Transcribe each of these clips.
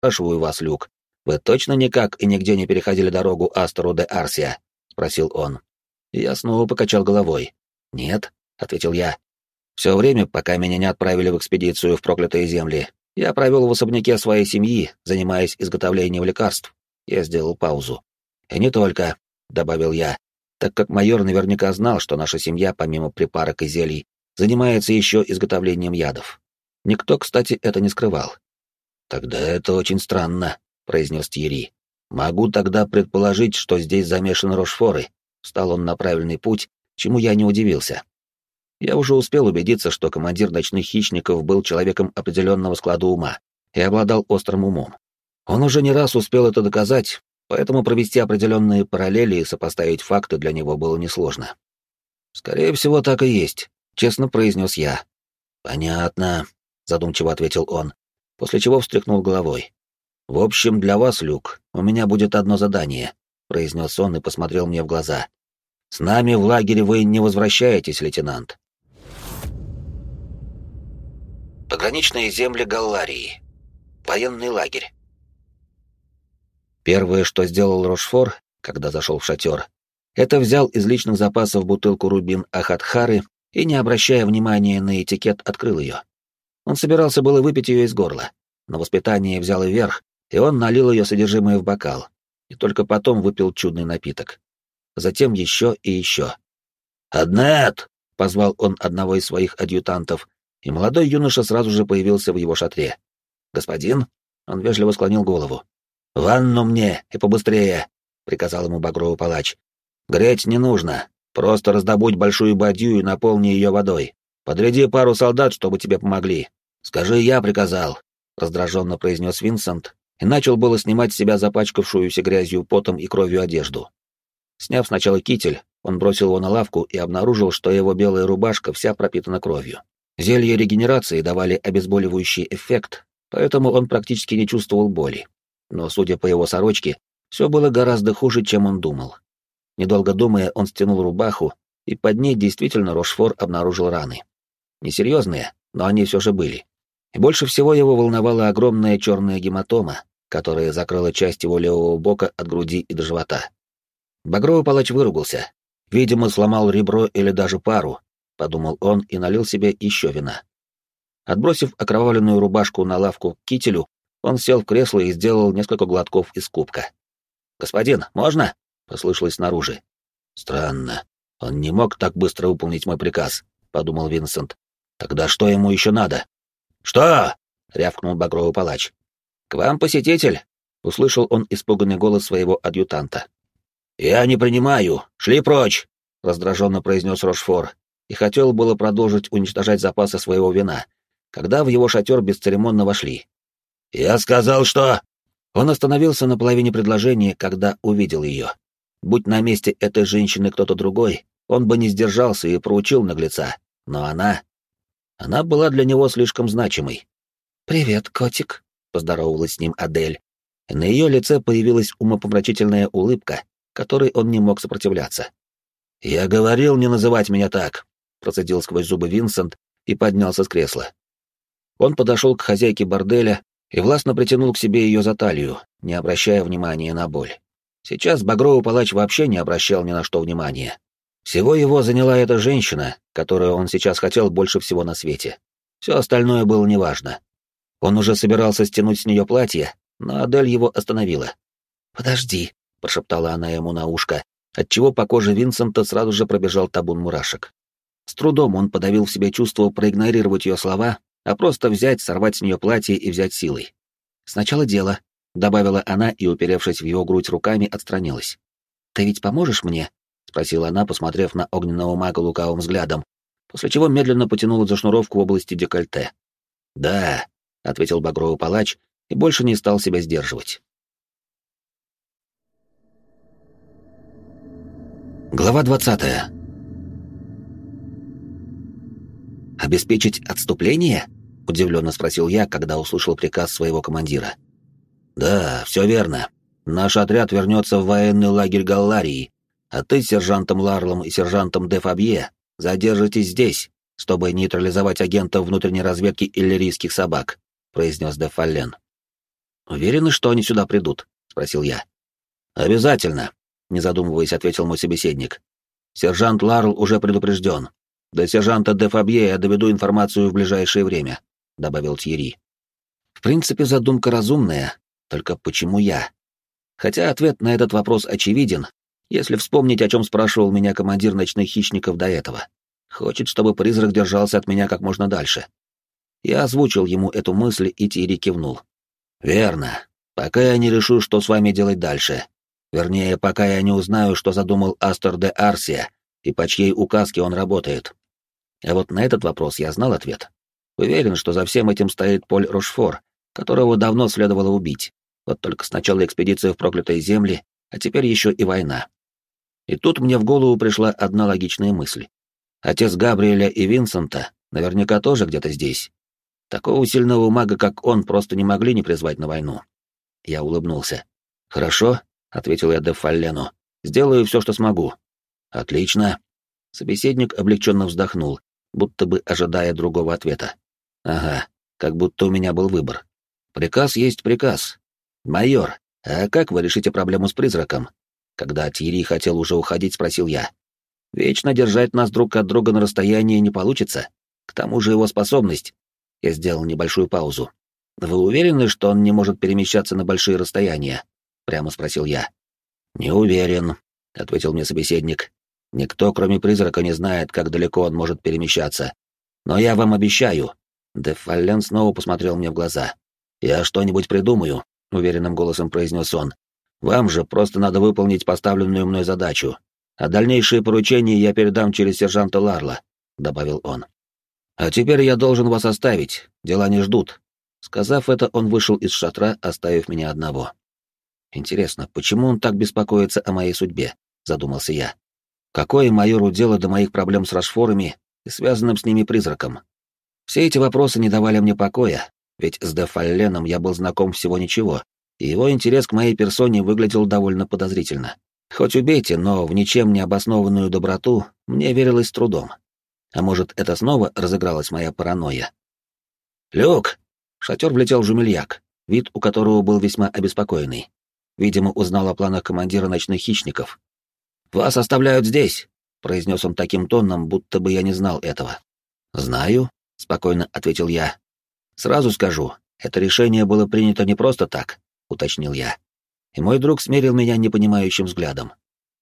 Спрашиваю вас, Люк, вы точно никак и нигде не переходили дорогу Астору де Арсия? спросил он. Я снова покачал головой. Нет, ответил я. Все время, пока меня не отправили в экспедицию в проклятые земли, я провел в особняке своей семьи, занимаясь изготовлением лекарств. Я сделал паузу. И не только, добавил я, так как майор наверняка знал, что наша семья, помимо припарок и зелий, занимается еще изготовлением ядов. Никто, кстати, это не скрывал. «Тогда это очень странно», — произнес Тьерри. «Могу тогда предположить, что здесь замешаны Рошфоры». Встал он на правильный путь, чему я не удивился. Я уже успел убедиться, что командир ночных хищников был человеком определенного склада ума и обладал острым умом. Он уже не раз успел это доказать, поэтому провести определенные параллели и сопоставить факты для него было несложно. «Скорее всего, так и есть», — честно произнес я. «Понятно», — задумчиво ответил он после чего встряхнул головой. «В общем, для вас, Люк, у меня будет одно задание», — произнес он и посмотрел мне в глаза. «С нами в лагере вы не возвращаетесь, лейтенант». Пограничные земли Галларии. Военный лагерь. Первое, что сделал Рошфор, когда зашел в шатер, это взял из личных запасов бутылку рубин Ахатхары и, не обращая внимания на этикет, открыл ее. Он собирался было выпить ее из горла, но воспитание взяло верх, и он налил ее содержимое в бокал, и только потом выпил чудный напиток. Затем еще и еще. «Аднет!» — позвал он одного из своих адъютантов, и молодой юноша сразу же появился в его шатре. «Господин?» — он вежливо склонил голову. «Ванну мне, и побыстрее!» — приказал ему багровый палач. «Греть не нужно, просто раздобудь большую бадью и наполни ее водой. Подряди пару солдат, чтобы тебе помогли. Скажи, я приказал, раздраженно произнес Винсент и начал было снимать с себя запачкавшуюся грязью, потом и кровью одежду. Сняв сначала китель, он бросил его на лавку и обнаружил, что его белая рубашка вся пропитана кровью. Зелья регенерации давали обезболивающий эффект, поэтому он практически не чувствовал боли. Но, судя по его сорочке, все было гораздо хуже, чем он думал. Недолго думая, он стянул рубаху, и под ней действительно Рошфор обнаружил раны. Несерьезные, но они все же были. И больше всего его волновала огромная черная гематома, которая закрыла часть его левого бока от груди и до живота. Багровый палач выругался. Видимо, сломал ребро или даже пару, подумал он и налил себе еще вина. Отбросив окровавленную рубашку на лавку к кителю, он сел в кресло и сделал несколько глотков из кубка. «Господин, можно?» — послышалось снаружи. «Странно. Он не мог так быстро выполнить мой приказ», — подумал Винсент, Тогда что ему еще надо? Что? рявкнул багровый палач. К вам посетитель, услышал он испуганный голос своего адъютанта. Я не принимаю. Шли прочь, раздраженно произнес Рошфор и хотел было продолжить уничтожать запасы своего вина, когда в его шатер бесцеремонно вошли. Я сказал, что он остановился на половине предложения, когда увидел ее. Будь на месте этой женщины кто-то другой, он бы не сдержался и проучил наглеца, но она она была для него слишком значимой. «Привет, котик», — поздоровалась с ним Адель. И на ее лице появилась умопомрачительная улыбка, которой он не мог сопротивляться. «Я говорил не называть меня так», — процедил сквозь зубы Винсент и поднялся с кресла. Он подошел к хозяйке борделя и властно притянул к себе ее за талию, не обращая внимания на боль. Сейчас Багровый палач вообще не обращал ни на что внимания. Всего его заняла эта женщина, которую он сейчас хотел больше всего на свете. Все остальное было неважно. Он уже собирался стянуть с нее платье, но Адель его остановила. «Подожди», — прошептала она ему на ушко, отчего по коже Винсента сразу же пробежал табун мурашек. С трудом он подавил в себе чувство проигнорировать ее слова, а просто взять, сорвать с нее платье и взять силой. «Сначала дело», — добавила она и, уперевшись в его грудь руками, отстранилась. «Ты ведь поможешь мне?» — спросила она, посмотрев на огненного мага лукавым взглядом, после чего медленно потянула за шнуровку в области декольте. «Да», — ответил багровый палач и больше не стал себя сдерживать. Глава двадцатая. «Обеспечить отступление?» — удивленно спросил я, когда услышал приказ своего командира. «Да, все верно. Наш отряд вернется в военный лагерь Галларии, а ты с сержантом Ларлом и сержантом де Фабье задержитесь здесь, чтобы нейтрализовать агентов внутренней разведки иллирийских собак», — произнес де Фаллен. «Уверены, что они сюда придут?» — спросил я. «Обязательно», — не задумываясь, ответил мой собеседник. «Сержант Ларл уже предупрежден. До сержанта де Фабье я доведу информацию в ближайшее время», — добавил Тьерри. В принципе, задумка разумная, только почему я? Хотя ответ на этот вопрос очевиден, если вспомнить, о чем спрашивал меня командир ночных хищников до этого. Хочет, чтобы призрак держался от меня как можно дальше. Я озвучил ему эту мысль, и Тири кивнул. «Верно. Пока я не решу, что с вами делать дальше. Вернее, пока я не узнаю, что задумал Астер де Арсия и по чьей указке он работает. А вот на этот вопрос я знал ответ. Уверен, что за всем этим стоит Поль Рошфор, которого давно следовало убить. Вот только сначала экспедиция в проклятые земли, а теперь еще и война. И тут мне в голову пришла одна логичная мысль. Отец Габриэля и Винсента наверняка тоже где-то здесь. Такого сильного мага, как он, просто не могли не призвать на войну. Я улыбнулся. «Хорошо», — ответил я де Фаллену. «Сделаю все, что смогу». «Отлично». Собеседник облегченно вздохнул, будто бы ожидая другого ответа. «Ага, как будто у меня был выбор. Приказ есть приказ. Майор, а как вы решите проблему с призраком? Когда Тири хотел уже уходить, спросил я. Вечно держать нас друг от друга на расстоянии не получится. К тому же его способность... Я сделал небольшую паузу. Вы уверены, что он не может перемещаться на большие расстояния? Прямо спросил я. Не уверен, ответил мне собеседник. Никто, кроме призрака, не знает, как далеко он может перемещаться. Но я вам обещаю. Дефален снова посмотрел мне в глаза. «Я что-нибудь придумаю», — уверенным голосом произнес он. «Вам же просто надо выполнить поставленную мной задачу, а дальнейшие поручения я передам через сержанта Ларла», — добавил он. «А теперь я должен вас оставить, дела не ждут». Сказав это, он вышел из шатра, оставив меня одного. «Интересно, почему он так беспокоится о моей судьбе?» — задумался я. «Какое майору дело до моих проблем с Рашфорами и связанным с ними призраком?» Все эти вопросы не давали мне покоя, ведь с Дефалленом я был знаком всего ничего, и его интерес к моей персоне выглядел довольно подозрительно. Хоть убейте, но в ничем не обоснованную доброту мне верилось трудом. А может, это снова разыгралась моя паранойя? «Люк!» — шатер влетел жумельяк, вид у которого был весьма обеспокоенный. Видимо, узнал о планах командира ночных хищников. «Вас оставляют здесь!» — произнес он таким тоном, будто бы я не знал этого. «Знаю», — спокойно ответил я, Сразу скажу, это решение было принято не просто так, уточнил я. И мой друг смерил меня непонимающим взглядом.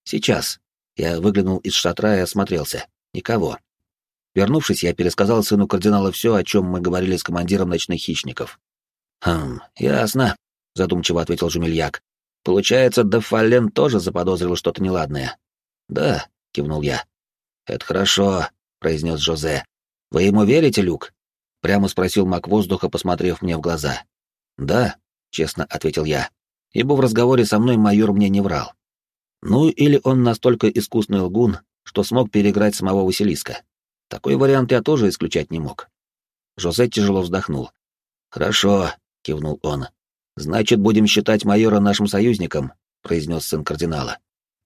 Сейчас. Я выглянул из шатра и осмотрелся. Никого. Вернувшись, я пересказал сыну кардинала все, о чем мы говорили с командиром ночных хищников. «Хм, ясно», — задумчиво ответил Жумельяк. «Получается, Дефален тоже заподозрил что-то неладное». «Да», — кивнул я. «Это хорошо», — произнес Жозе. «Вы ему верите, Люк?» — прямо спросил маг воздуха, посмотрев мне в глаза. «Да», — честно ответил я, ибо в разговоре со мной майор мне не врал. Ну, или он настолько искусный лгун, что смог переиграть самого Василиска. Такой вариант я тоже исключать не мог. Жозе тяжело вздохнул. «Хорошо», — кивнул он. «Значит, будем считать майора нашим союзником», — произнес сын кардинала.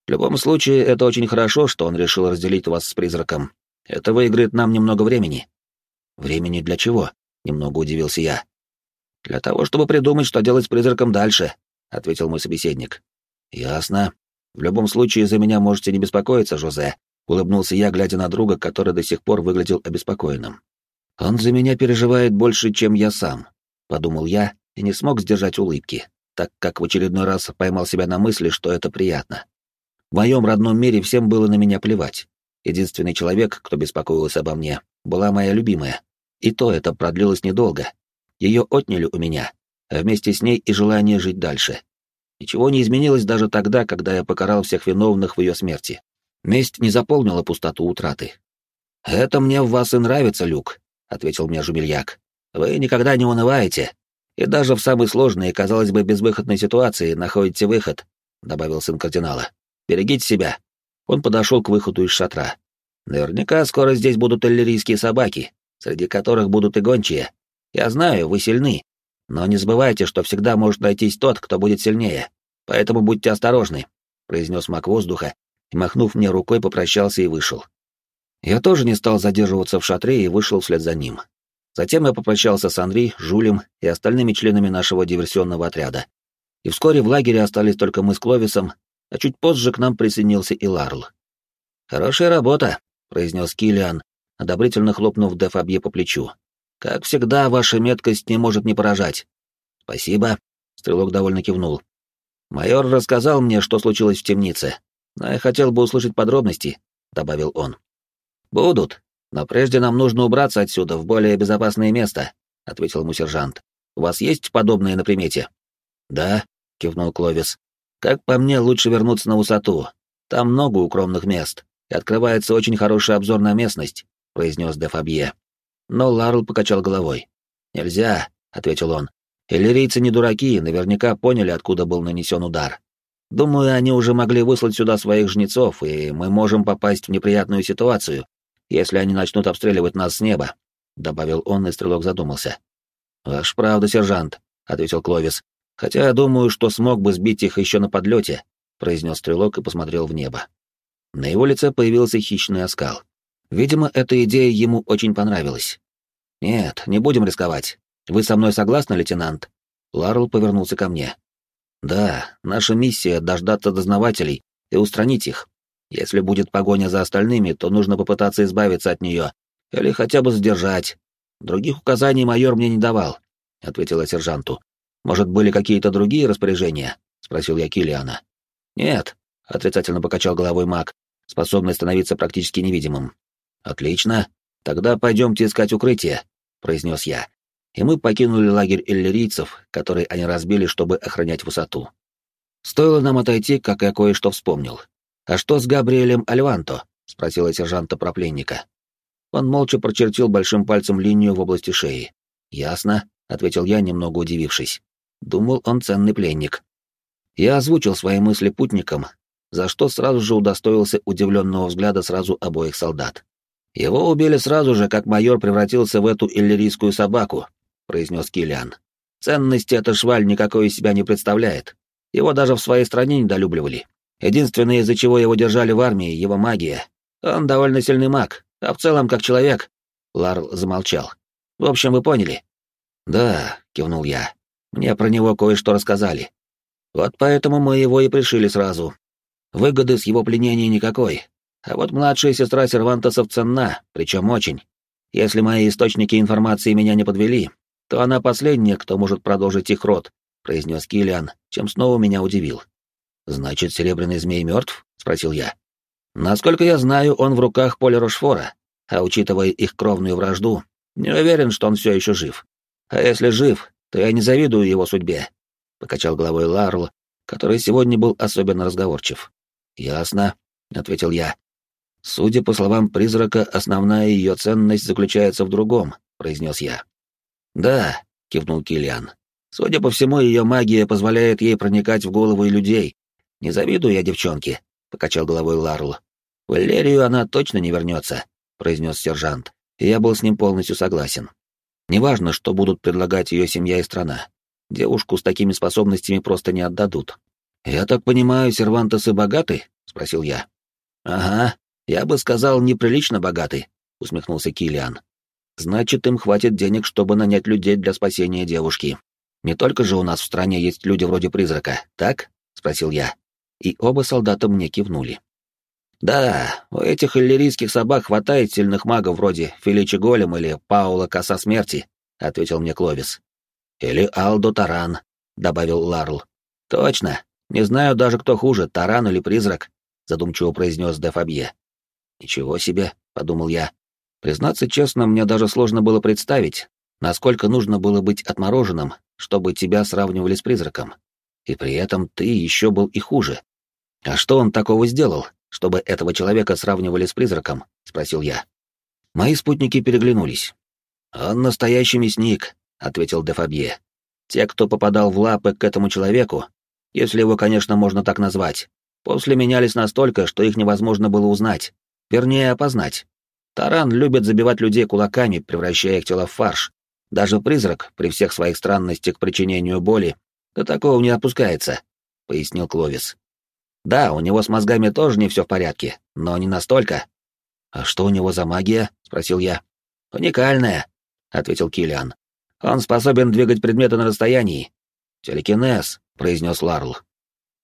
«В любом случае, это очень хорошо, что он решил разделить вас с призраком. Это выиграет нам немного времени. Времени для чего? Немного удивился я. Для того, чтобы придумать, что делать с призраком дальше, ответил мой собеседник. Ясно. В любом случае, за меня можете не беспокоиться, Жозе, улыбнулся я, глядя на друга, который до сих пор выглядел обеспокоенным. Он за меня переживает больше, чем я сам, подумал я и не смог сдержать улыбки, так как в очередной раз поймал себя на мысли, что это приятно. В моем родном мире всем было на меня плевать. Единственный человек, кто беспокоился обо мне, была моя любимая. И то это продлилось недолго. Ее отняли у меня, а вместе с ней и желание жить дальше. Ничего не изменилось даже тогда, когда я покарал всех виновных в ее смерти. Месть не заполнила пустоту утраты. «Это мне в вас и нравится, Люк», — ответил мне Жумельяк. «Вы никогда не унываете, и даже в самой сложной, казалось бы, безвыходной ситуации находите выход», — добавил сын кардинала. «Берегите себя». Он подошел к выходу из шатра. Наверняка скоро здесь будут иллирийские собаки, среди которых будут и гончие. Я знаю, вы сильны, но не забывайте, что всегда может найтись тот, кто будет сильнее. Поэтому будьте осторожны», — произнес маг воздуха, и, махнув мне рукой, попрощался и вышел. Я тоже не стал задерживаться в шатре и вышел вслед за ним. Затем я попрощался с Анри, Жулем и остальными членами нашего диверсионного отряда. И вскоре в лагере остались только мы с Кловисом, а чуть позже к нам присоединился и Ларл. «Хорошая работа», — произнес Килиан, одобрительно хлопнув Дефабье по плечу. «Как всегда, ваша меткость не может не поражать». «Спасибо», — стрелок довольно кивнул. «Майор рассказал мне, что случилось в темнице, но я хотел бы услышать подробности», — добавил он. «Будут, но прежде нам нужно убраться отсюда в более безопасное место», — ответил ему сержант. «У вас есть подобные на примете?» «Да», — кивнул Кловис. «Как по мне, лучше вернуться на высоту. Там много укромных мест, и открывается очень хороший обзор на местность», — произнес де Фабье. Но Ларл покачал головой. «Нельзя», — ответил он. «Иллирийцы не дураки, наверняка поняли, откуда был нанесен удар. Думаю, они уже могли выслать сюда своих жнецов, и мы можем попасть в неприятную ситуацию, если они начнут обстреливать нас с неба», — добавил он, и стрелок задумался. «Ваш правда, сержант», — ответил Кловис. «Хотя я думаю, что смог бы сбить их еще на подлете», — произнес стрелок и посмотрел в небо. На его лице появился хищный оскал. Видимо, эта идея ему очень понравилась. «Нет, не будем рисковать. Вы со мной согласны, лейтенант?» Ларл повернулся ко мне. «Да, наша миссия — дождаться дознавателей и устранить их. Если будет погоня за остальными, то нужно попытаться избавиться от нее, или хотя бы задержать. Других указаний майор мне не давал, — ответила сержанту. Может, были какие-то другие распоряжения? — спросил я Килиана. Нет, — отрицательно покачал головой маг, способный становиться практически невидимым. Отлично, тогда пойдемте искать укрытие, — произнес я. И мы покинули лагерь эллирийцев, который они разбили, чтобы охранять высоту. Стоило нам отойти, как я кое-что вспомнил. «А что с Габриэлем Альванто?» — спросила сержанта про пленника. Он молча прочертил большим пальцем линию в области шеи. «Ясно», — ответил я, немного удивившись. Думал, он ценный пленник. Я озвучил свои мысли путникам, за что сразу же удостоился удивленного взгляда сразу обоих солдат. «Его убили сразу же, как майор превратился в эту иллирийскую собаку», — произнес Киллиан. «Ценности эта шваль никакой из себя не представляет. Его даже в своей стране недолюбливали. Единственное, из-за чего его держали в армии, его магия. Он довольно сильный маг, а в целом как человек. Ларл замолчал. В общем, вы поняли? Да, кивнул я. Мне про него кое-что рассказали. Вот поэтому мы его и пришили сразу. Выгоды с его пленения никакой. А вот младшая сестра Сервантосов ценна, причем очень. Если мои источники информации меня не подвели, то она последняя, кто может продолжить их род, произнес Килиан, чем снова меня удивил. «Значит, Серебряный Змей мертв?» — спросил я. «Насколько я знаю, он в руках Поля Рошфора, а учитывая их кровную вражду, не уверен, что он все еще жив. А если жив, то я не завидую его судьбе», — покачал головой Ларл, который сегодня был особенно разговорчив. «Ясно», — ответил я. «Судя по словам призрака, основная ее ценность заключается в другом», — произнес я. «Да», — кивнул Килиан. «Судя по всему, ее магия позволяет ей проникать в головы людей, «Не завидую я девчонке», — покачал головой Ларл. «В Эллерию она точно не вернется», — произнес сержант, и я был с ним полностью согласен. Неважно, что будут предлагать ее семья и страна. Девушку с такими способностями просто не отдадут. «Я так понимаю, сервантесы богаты?» — спросил я. «Ага, я бы сказал, неприлично богаты», — усмехнулся Килиан. «Значит, им хватит денег, чтобы нанять людей для спасения девушки. Не только же у нас в стране есть люди вроде призрака, так?» — спросил я и оба солдата мне кивнули. «Да, у этих иллирийских собак хватает сильных магов вроде Феличи Голем или Паула Коса Смерти», — ответил мне Кловис. «Или Алдо Таран», — добавил Ларл. «Точно. Не знаю даже, кто хуже, Таран или Призрак», — задумчиво произнес де Фабье. «Ничего себе», — подумал я. Признаться честно, мне даже сложно было представить, насколько нужно было быть отмороженным, чтобы тебя сравнивали с призраком. И при этом ты еще был и хуже. «А что он такого сделал, чтобы этого человека сравнивали с призраком?» — спросил я. Мои спутники переглянулись. «Он настоящий мясник», — ответил де Фабье. «Те, кто попадал в лапы к этому человеку, если его, конечно, можно так назвать, после менялись настолько, что их невозможно было узнать, вернее, опознать. Таран любит забивать людей кулаками, превращая их тело в фарш. Даже призрак, при всех своих странностях к причинению боли, до такого не опускается», — пояснил Кловис. Да, у него с мозгами тоже не все в порядке, но не настолько. А что у него за магия? спросил я. Уникальная. ответил Килиан. Он способен двигать предметы на расстоянии. Телекинез, произнес Ларл.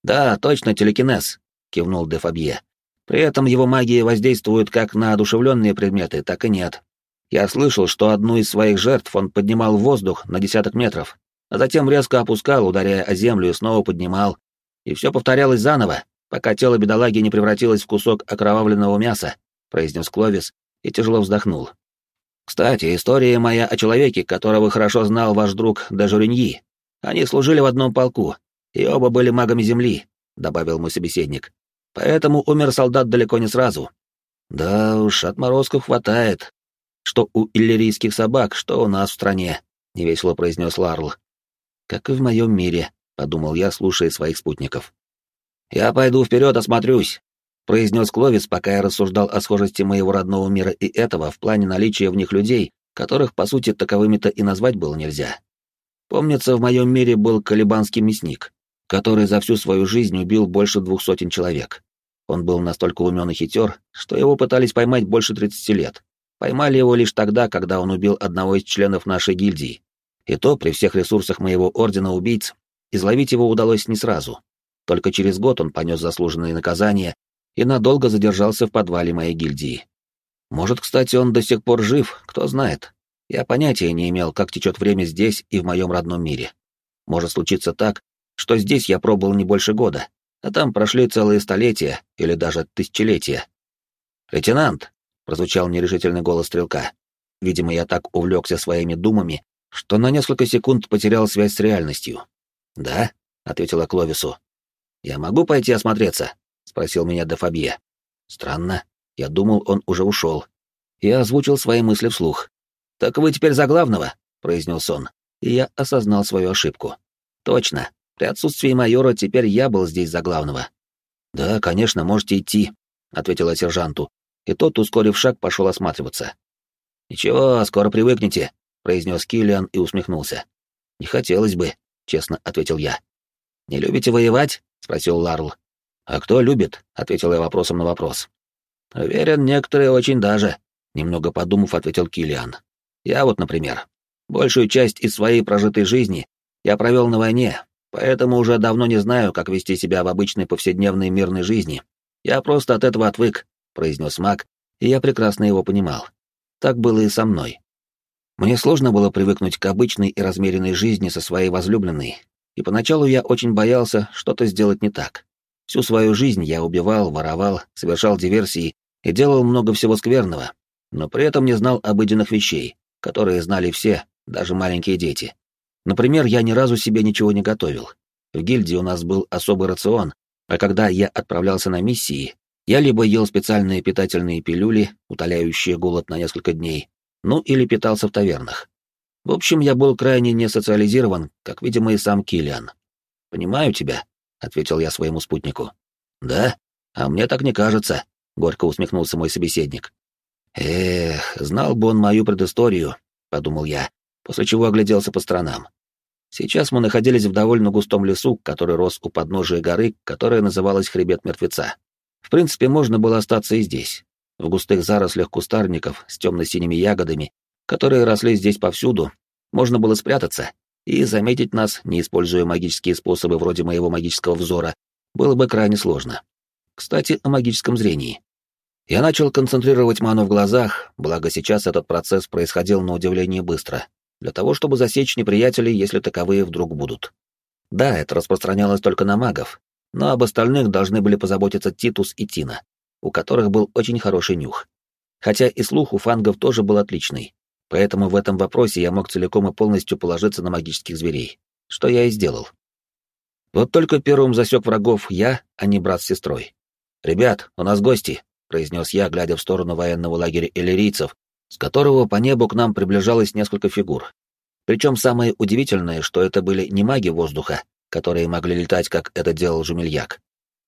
Да, точно телекинез, кивнул де Фабье. При этом его магия воздействует как на одушевленные предметы, так и нет. Я слышал, что одну из своих жертв он поднимал в воздух на десяток метров, а затем резко опускал, ударяя о землю, и снова поднимал. И все повторялось заново, пока тело бедолаги не превратилось в кусок окровавленного мяса, произнес Кловис и тяжело вздохнул. Кстати, история моя о человеке, которого хорошо знал ваш друг Дежуриньи. Они служили в одном полку, и оба были магами земли, добавил мой собеседник. Поэтому умер солдат далеко не сразу. Да уж, отморозков хватает. Что у иллирийских собак, что у нас в стране, невесело произнес Ларл. Как и в моем мире, подумал я, слушая своих спутников. Я пойду вперед, осмотрюсь, произнес Кловис, пока я рассуждал о схожести моего родного мира и этого в плане наличия в них людей, которых, по сути, таковыми-то и назвать было нельзя. Помнится, в моем мире был колебанский мясник, который за всю свою жизнь убил больше двух сотен человек. Он был настолько умен и хитер, что его пытались поймать больше 30 лет. Поймали его лишь тогда, когда он убил одного из членов нашей гильдии. И то, при всех ресурсах моего ордена убийц, изловить его удалось не сразу. Только через год он понес заслуженные наказания и надолго задержался в подвале моей гильдии. Может, кстати, он до сих пор жив, кто знает. Я понятия не имел, как течет время здесь и в моем родном мире. Может случиться так, что здесь я пробыл не больше года, а там прошли целые столетия или даже тысячелетия. «Лейтенант!» — прозвучал нерешительный голос стрелка. Видимо, я так увлекся своими думами, что на несколько секунд потерял связь с реальностью. «Да?» — ответила Кловису. «Я могу пойти осмотреться?» — спросил меня Дефабье. «Странно. Я думал, он уже ушел». Я озвучил свои мысли вслух. «Так вы теперь за главного?» — произнес он. И я осознал свою ошибку. «Точно. При отсутствии майора теперь я был здесь за главного». «Да, конечно, можете идти», — ответила сержанту, и тот, ускорив шаг, пошел осматриваться. «Ничего, скоро привыкнете», — произнес Киллиан и усмехнулся. «Не хотелось бы», — честно ответил я. «Не любите воевать?» — спросил Ларл. «А кто любит?» — ответил я вопросом на вопрос. «Уверен, некоторые очень даже», — немного подумав, ответил Киллиан. «Я вот, например, большую часть из своей прожитой жизни я провел на войне, поэтому уже давно не знаю, как вести себя в обычной повседневной мирной жизни. Я просто от этого отвык», — произнес маг, и я прекрасно его понимал. Так было и со мной. Мне сложно было привыкнуть к обычной и размеренной жизни со своей возлюбленной, и поначалу я очень боялся что-то сделать не так. Всю свою жизнь я убивал, воровал, совершал диверсии и делал много всего скверного, но при этом не знал обыденных вещей, которые знали все, даже маленькие дети. Например, я ни разу себе ничего не готовил. В гильдии у нас был особый рацион, а когда я отправлялся на миссии, я либо ел специальные питательные пилюли, утоляющие голод на несколько дней, ну или питался в тавернах. В общем, я был крайне не социализирован, как, видимо, и сам Киллиан. «Понимаю тебя», — ответил я своему спутнику. «Да? А мне так не кажется», — горько усмехнулся мой собеседник. «Эх, знал бы он мою предысторию», — подумал я, после чего огляделся по сторонам. Сейчас мы находились в довольно густом лесу, который рос у подножия горы, которая называлась Хребет Мертвеца. В принципе, можно было остаться и здесь, в густых зарослях кустарников с темно-синими ягодами которые росли здесь повсюду, можно было спрятаться, и заметить нас, не используя магические способы вроде моего магического взора, было бы крайне сложно. Кстати, о магическом зрении. Я начал концентрировать ману в глазах, благо сейчас этот процесс происходил на удивление быстро, для того, чтобы засечь неприятелей, если таковые вдруг будут. Да, это распространялось только на магов, но об остальных должны были позаботиться Титус и Тина, у которых был очень хороший нюх. Хотя и слух у фангов тоже был отличный, Поэтому в этом вопросе я мог целиком и полностью положиться на магических зверей, что я и сделал. Вот только первым засек врагов я, а не брат с сестрой. «Ребят, у нас гости», — произнес я, глядя в сторону военного лагеря эллирийцев, с которого по небу к нам приближалось несколько фигур. Причем самое удивительное, что это были не маги воздуха, которые могли летать, как это делал Жумельяк.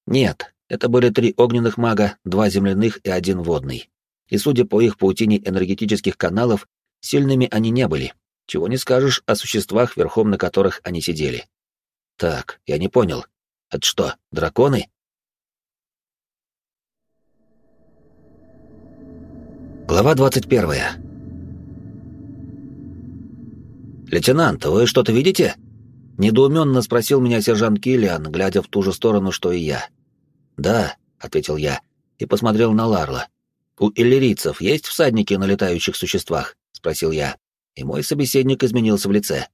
Нет, это были три огненных мага, два земляных и один водный. И судя по их паутине энергетических каналов, Сильными они не были, чего не скажешь о существах, верхом на которых они сидели. Так, я не понял. Это что, драконы? Глава 21. «Лейтенант, вы что-то видите?» Недоуменно спросил меня сержант Киллиан, глядя в ту же сторону, что и я. «Да», — ответил я, и посмотрел на Ларла. «У иллирийцев есть всадники на летающих существах?» — спросил я, и мой собеседник изменился в лице.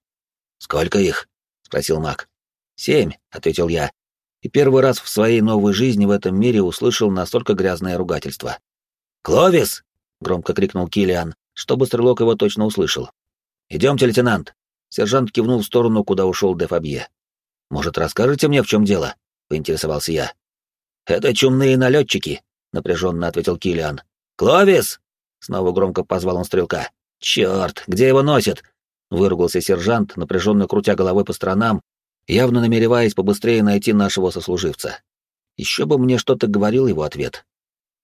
«Сколько их?» — спросил маг. «Семь», — ответил я, и первый раз в своей новой жизни в этом мире услышал настолько грязное ругательство. «Кловис!» — громко крикнул Килиан, чтобы стрелок его точно услышал. «Идемте, лейтенант!» Сержант кивнул в сторону, куда ушел де Фабье. «Может, расскажете мне, в чем дело?» — поинтересовался я. «Это чумные налетчики», — напряженно ответил Килиан. «Кловис!» — снова громко позвал он стрелка. «Черт, где его носят?» — выругался сержант, напряженно крутя головой по сторонам, явно намереваясь побыстрее найти нашего сослуживца. Еще бы мне что-то говорил его ответ.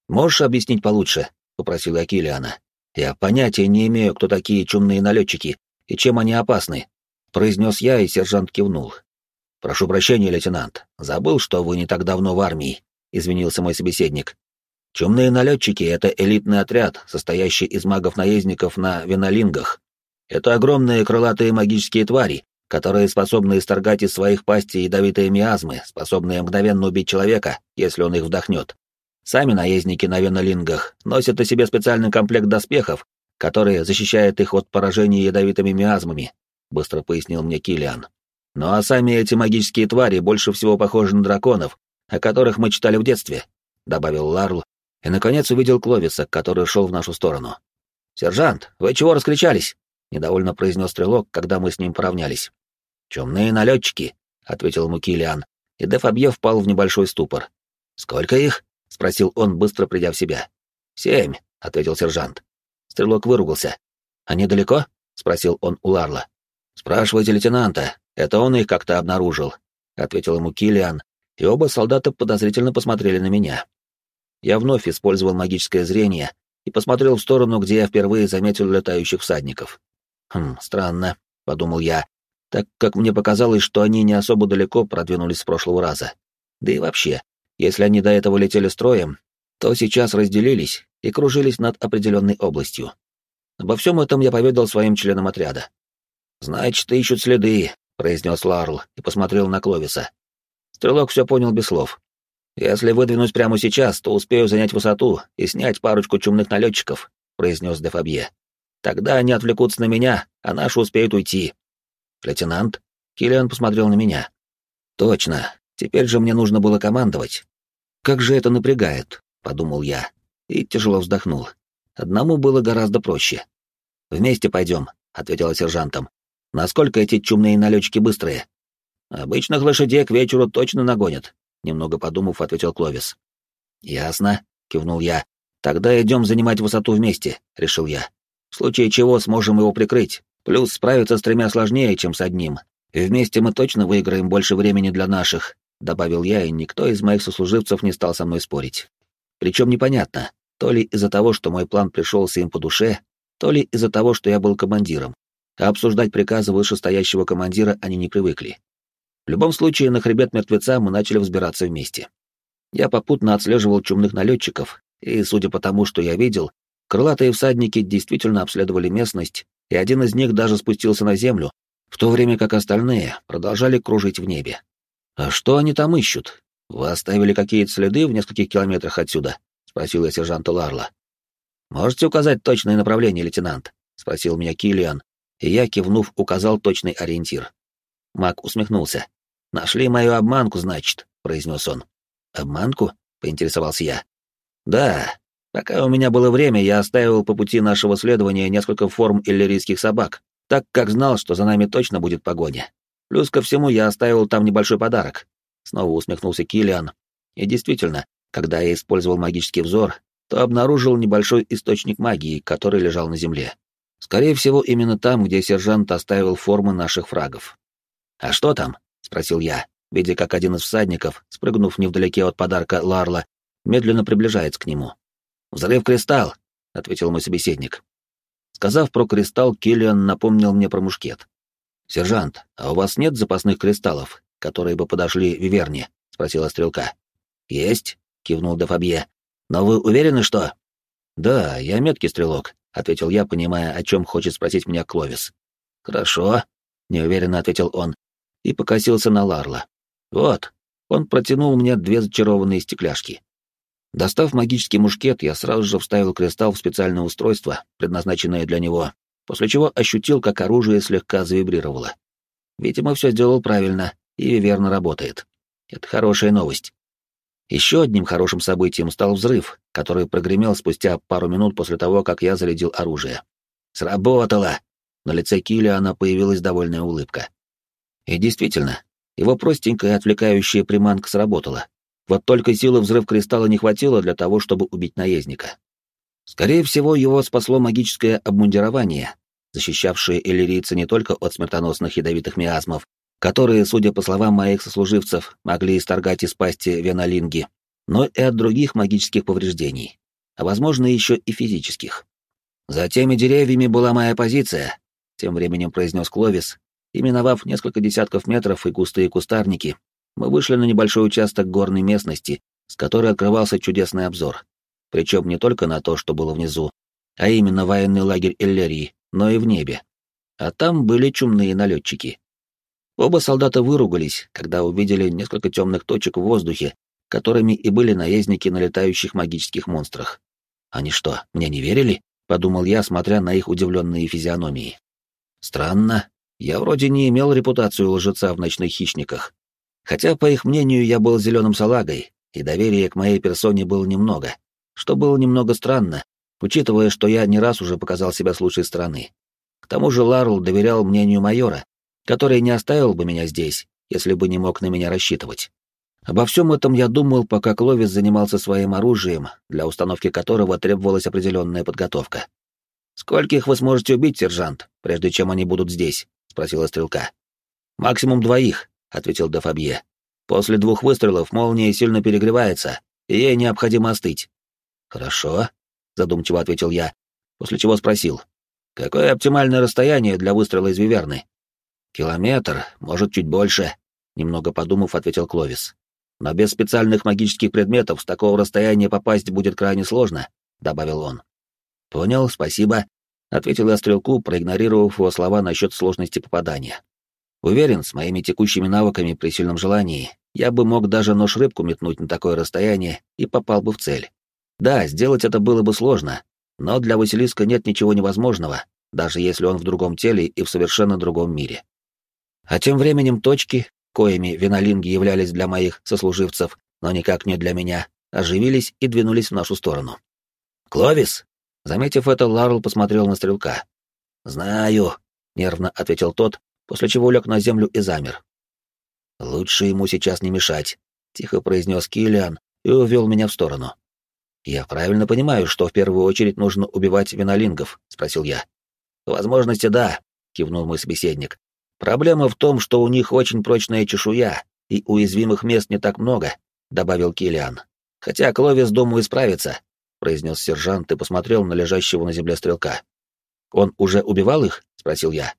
«Можешь объяснить получше?» — попросил я Килиана. «Я понятия не имею, кто такие чумные налетчики и чем они опасны», — произнес я, и сержант кивнул. «Прошу прощения, лейтенант. Забыл, что вы не так давно в армии», — извинился мой собеседник. «Чумные налетчики — это элитный отряд, состоящий из магов-наездников на винолингах. Это огромные крылатые магические твари, которые способны исторгать из своих пастей ядовитые миазмы, способные мгновенно убить человека, если он их вдохнет. Сами наездники на венолингах носят на себе специальный комплект доспехов, который защищает их от поражения ядовитыми миазмами, быстро пояснил мне Килиан. Ну а сами эти магические твари больше всего похожи на драконов, о которых мы читали в детстве, добавил Ларл, и наконец увидел Кловиса, который шел в нашу сторону. Сержант, вы чего раскричались? недовольно произнес стрелок, когда мы с ним поравнялись. Чумные налетчики, ответил ему Килиан, и Дефабье впал в небольшой ступор. Сколько их? — спросил он, быстро придя в себя. «Семь», — ответил сержант. Стрелок выругался. «Они далеко?» — спросил он у Ларла. «Спрашивайте лейтенанта, это он их как-то обнаружил», — ответил ему Килиан, и оба солдата подозрительно посмотрели на меня. Я вновь использовал магическое зрение и посмотрел в сторону, где я впервые заметил летающих всадников. «Хм, странно», — подумал я, так как мне показалось, что они не особо далеко продвинулись с прошлого раза. Да и вообще, если они до этого летели строем, то сейчас разделились и кружились над определенной областью. Обо всем этом я поведал своим членам отряда. «Значит, ищут следы», — произнес Ларл и посмотрел на Кловиса. Стрелок все понял без слов. «Если выдвинусь прямо сейчас, то успею занять высоту и снять парочку чумных налетчиков», — произнес де Фабье. «Тогда они отвлекутся на меня, а наши успеют уйти». «Лейтенант?» — Киллиан посмотрел на меня. «Точно. Теперь же мне нужно было командовать. Как же это напрягает, подумал я и тяжело вздохнул. Одному было гораздо проще. Вместе пойдем, ответила сержантом. Насколько эти чумные налетчики быстрые? Обычных лошадей к вечеру точно нагонят, немного подумав, ответил Кловис. Ясно, кивнул я. Тогда идем занимать высоту вместе, решил я. В случае чего сможем его прикрыть. Плюс справиться с тремя сложнее, чем с одним. И вместе мы точно выиграем больше времени для наших, добавил я, и никто из моих сослуживцев не стал со мной спорить. Причем непонятно, то ли из-за того, что мой план пришелся им по душе, то ли из-за того, что я был командиром, а обсуждать приказы вышестоящего командира они не привыкли. В любом случае, на хребет мертвеца мы начали взбираться вместе. Я попутно отслеживал чумных налетчиков, и, судя по тому, что я видел, крылатые всадники действительно обследовали местность, и один из них даже спустился на землю, в то время как остальные продолжали кружить в небе. «А что они там ищут? Вы оставили какие-то следы в нескольких километрах отсюда?» — спросил я сержанта Ларла. «Можете указать точное направление, лейтенант?» — спросил меня Киллиан, и я, кивнув, указал точный ориентир. Мак усмехнулся. «Нашли мою обманку, значит», — произнес он. «Обманку?» — поинтересовался я. «Да. Пока у меня было время, я оставил по пути нашего следования несколько форм иллирийских собак, так как знал, что за нами точно будет погоня. Плюс ко всему я оставил там небольшой подарок. Снова усмехнулся Килиан. И действительно, когда я использовал магический взор, то обнаружил небольшой источник магии, который лежал на земле. Скорее всего, именно там, где сержант оставил формы наших фрагов. «А что там?» — спросил я, видя, как один из всадников, спрыгнув невдалеке от подарка Ларла, медленно приближается к нему. «Взрыв кристалл!» — ответил мой собеседник. Сказав про кристалл, Киллиан напомнил мне про мушкет. «Сержант, а у вас нет запасных кристаллов, которые бы подошли Виверне?» — спросила стрелка. «Есть», — кивнул Дефабье. «Но вы уверены, что...» «Да, я меткий стрелок», — ответил я, понимая, о чем хочет спросить меня Кловис. «Хорошо», — неуверенно ответил он и покосился на Ларла. «Вот». Он протянул мне две зачарованные стекляшки. Достав магический мушкет, я сразу же вставил кристалл в специальное устройство, предназначенное для него, после чего ощутил, как оружие слегка завибрировало. Видимо, все сделал правильно и верно работает. Это хорошая новость. Еще одним хорошим событием стал взрыв, который прогремел спустя пару минут после того, как я зарядил оружие. «Сработало!» На лице Киллиана появилась довольная улыбка. И действительно, его простенькая отвлекающая приманка сработала. Вот только силы взрыв кристалла не хватило для того, чтобы убить наездника. Скорее всего, его спасло магическое обмундирование, защищавшее иллирийца не только от смертоносных ядовитых миазмов, которые, судя по словам моих сослуживцев, могли исторгать из пасти венолинги, но и от других магических повреждений, а возможно еще и физических. «За теми деревьями была моя позиция», — тем временем произнес Кловис, и, миновав несколько десятков метров и густые кустарники, мы вышли на небольшой участок горной местности, с которой открывался чудесный обзор. Причем не только на то, что было внизу, а именно военный лагерь Эллерии, но и в небе. А там были чумные налетчики. Оба солдата выругались, когда увидели несколько темных точек в воздухе, которыми и были наездники на летающих магических монстрах. «Они что, мне не верили?» — подумал я, смотря на их удивленные физиономии. «Странно. Я вроде не имел репутацию лжеца в ночных хищниках. Хотя, по их мнению, я был зеленым салагой, и доверия к моей персоне было немного, что было немного странно, учитывая, что я не раз уже показал себя с лучшей стороны. К тому же Ларл доверял мнению майора, который не оставил бы меня здесь, если бы не мог на меня рассчитывать. Обо всем этом я думал, пока Кловис занимался своим оружием, для установки которого требовалась определенная подготовка. «Скольких вы сможете убить, сержант, прежде чем они будут здесь?» — спросила стрелка. «Максимум двоих», — ответил Дефабье. «После двух выстрелов молния сильно перегревается, и ей необходимо остыть». «Хорошо», — задумчиво ответил я, после чего спросил. «Какое оптимальное расстояние для выстрела из виверны?» «Километр, может, чуть больше», — немного подумав, ответил Кловис. «Но без специальных магических предметов с такого расстояния попасть будет крайне сложно», — добавил он. «Понял, спасибо», — ответил я стрелку, проигнорировав его слова насчет сложности попадания. «Уверен, с моими текущими навыками при сильном желании я бы мог даже нож-рыбку метнуть на такое расстояние и попал бы в цель. Да, сделать это было бы сложно, но для Василиска нет ничего невозможного, даже если он в другом теле и в совершенно другом мире. А тем временем точки, коими винолинги являлись для моих сослуживцев, но никак не для меня, оживились и двинулись в нашу сторону. «Кловис!» Заметив это, Ларл посмотрел на стрелка. «Знаю», — нервно ответил тот, после чего лег на землю и замер. «Лучше ему сейчас не мешать», — тихо произнес Киллиан и увел меня в сторону. «Я правильно понимаю, что в первую очередь нужно убивать винолингов?» — спросил я. возможности, да», — кивнул мой собеседник. Проблема в том, что у них очень прочная чешуя, и уязвимых мест не так много, добавил Килиан. Хотя Кловис, думаю, справится, произнес сержант и посмотрел на лежащего на земле стрелка. Он уже убивал их? спросил я.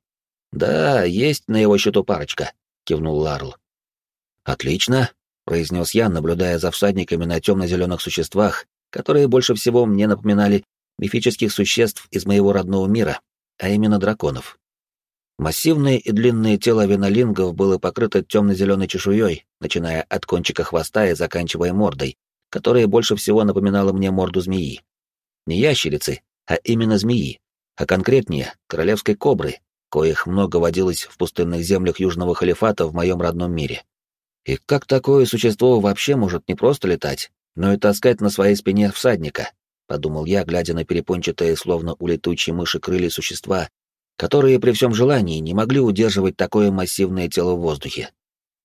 Да, есть на его счету парочка, кивнул Ларл. Отлично, произнес я, наблюдая за всадниками на темно-зеленых существах, которые больше всего мне напоминали мифических существ из моего родного мира, а именно драконов. Массивное и длинное тело винолингов было покрыто темно-зеленой чешуей, начиная от кончика хвоста и заканчивая мордой, которая больше всего напоминала мне морду змеи. Не ящерицы, а именно змеи, а конкретнее королевской кобры, коих много водилось в пустынных землях Южного Халифата в моем родном мире. И как такое существо вообще может не просто летать, но и таскать на своей спине всадника, подумал я, глядя на перепончатые, словно у мыши крылья существа, которые при всем желании не могли удерживать такое массивное тело в воздухе.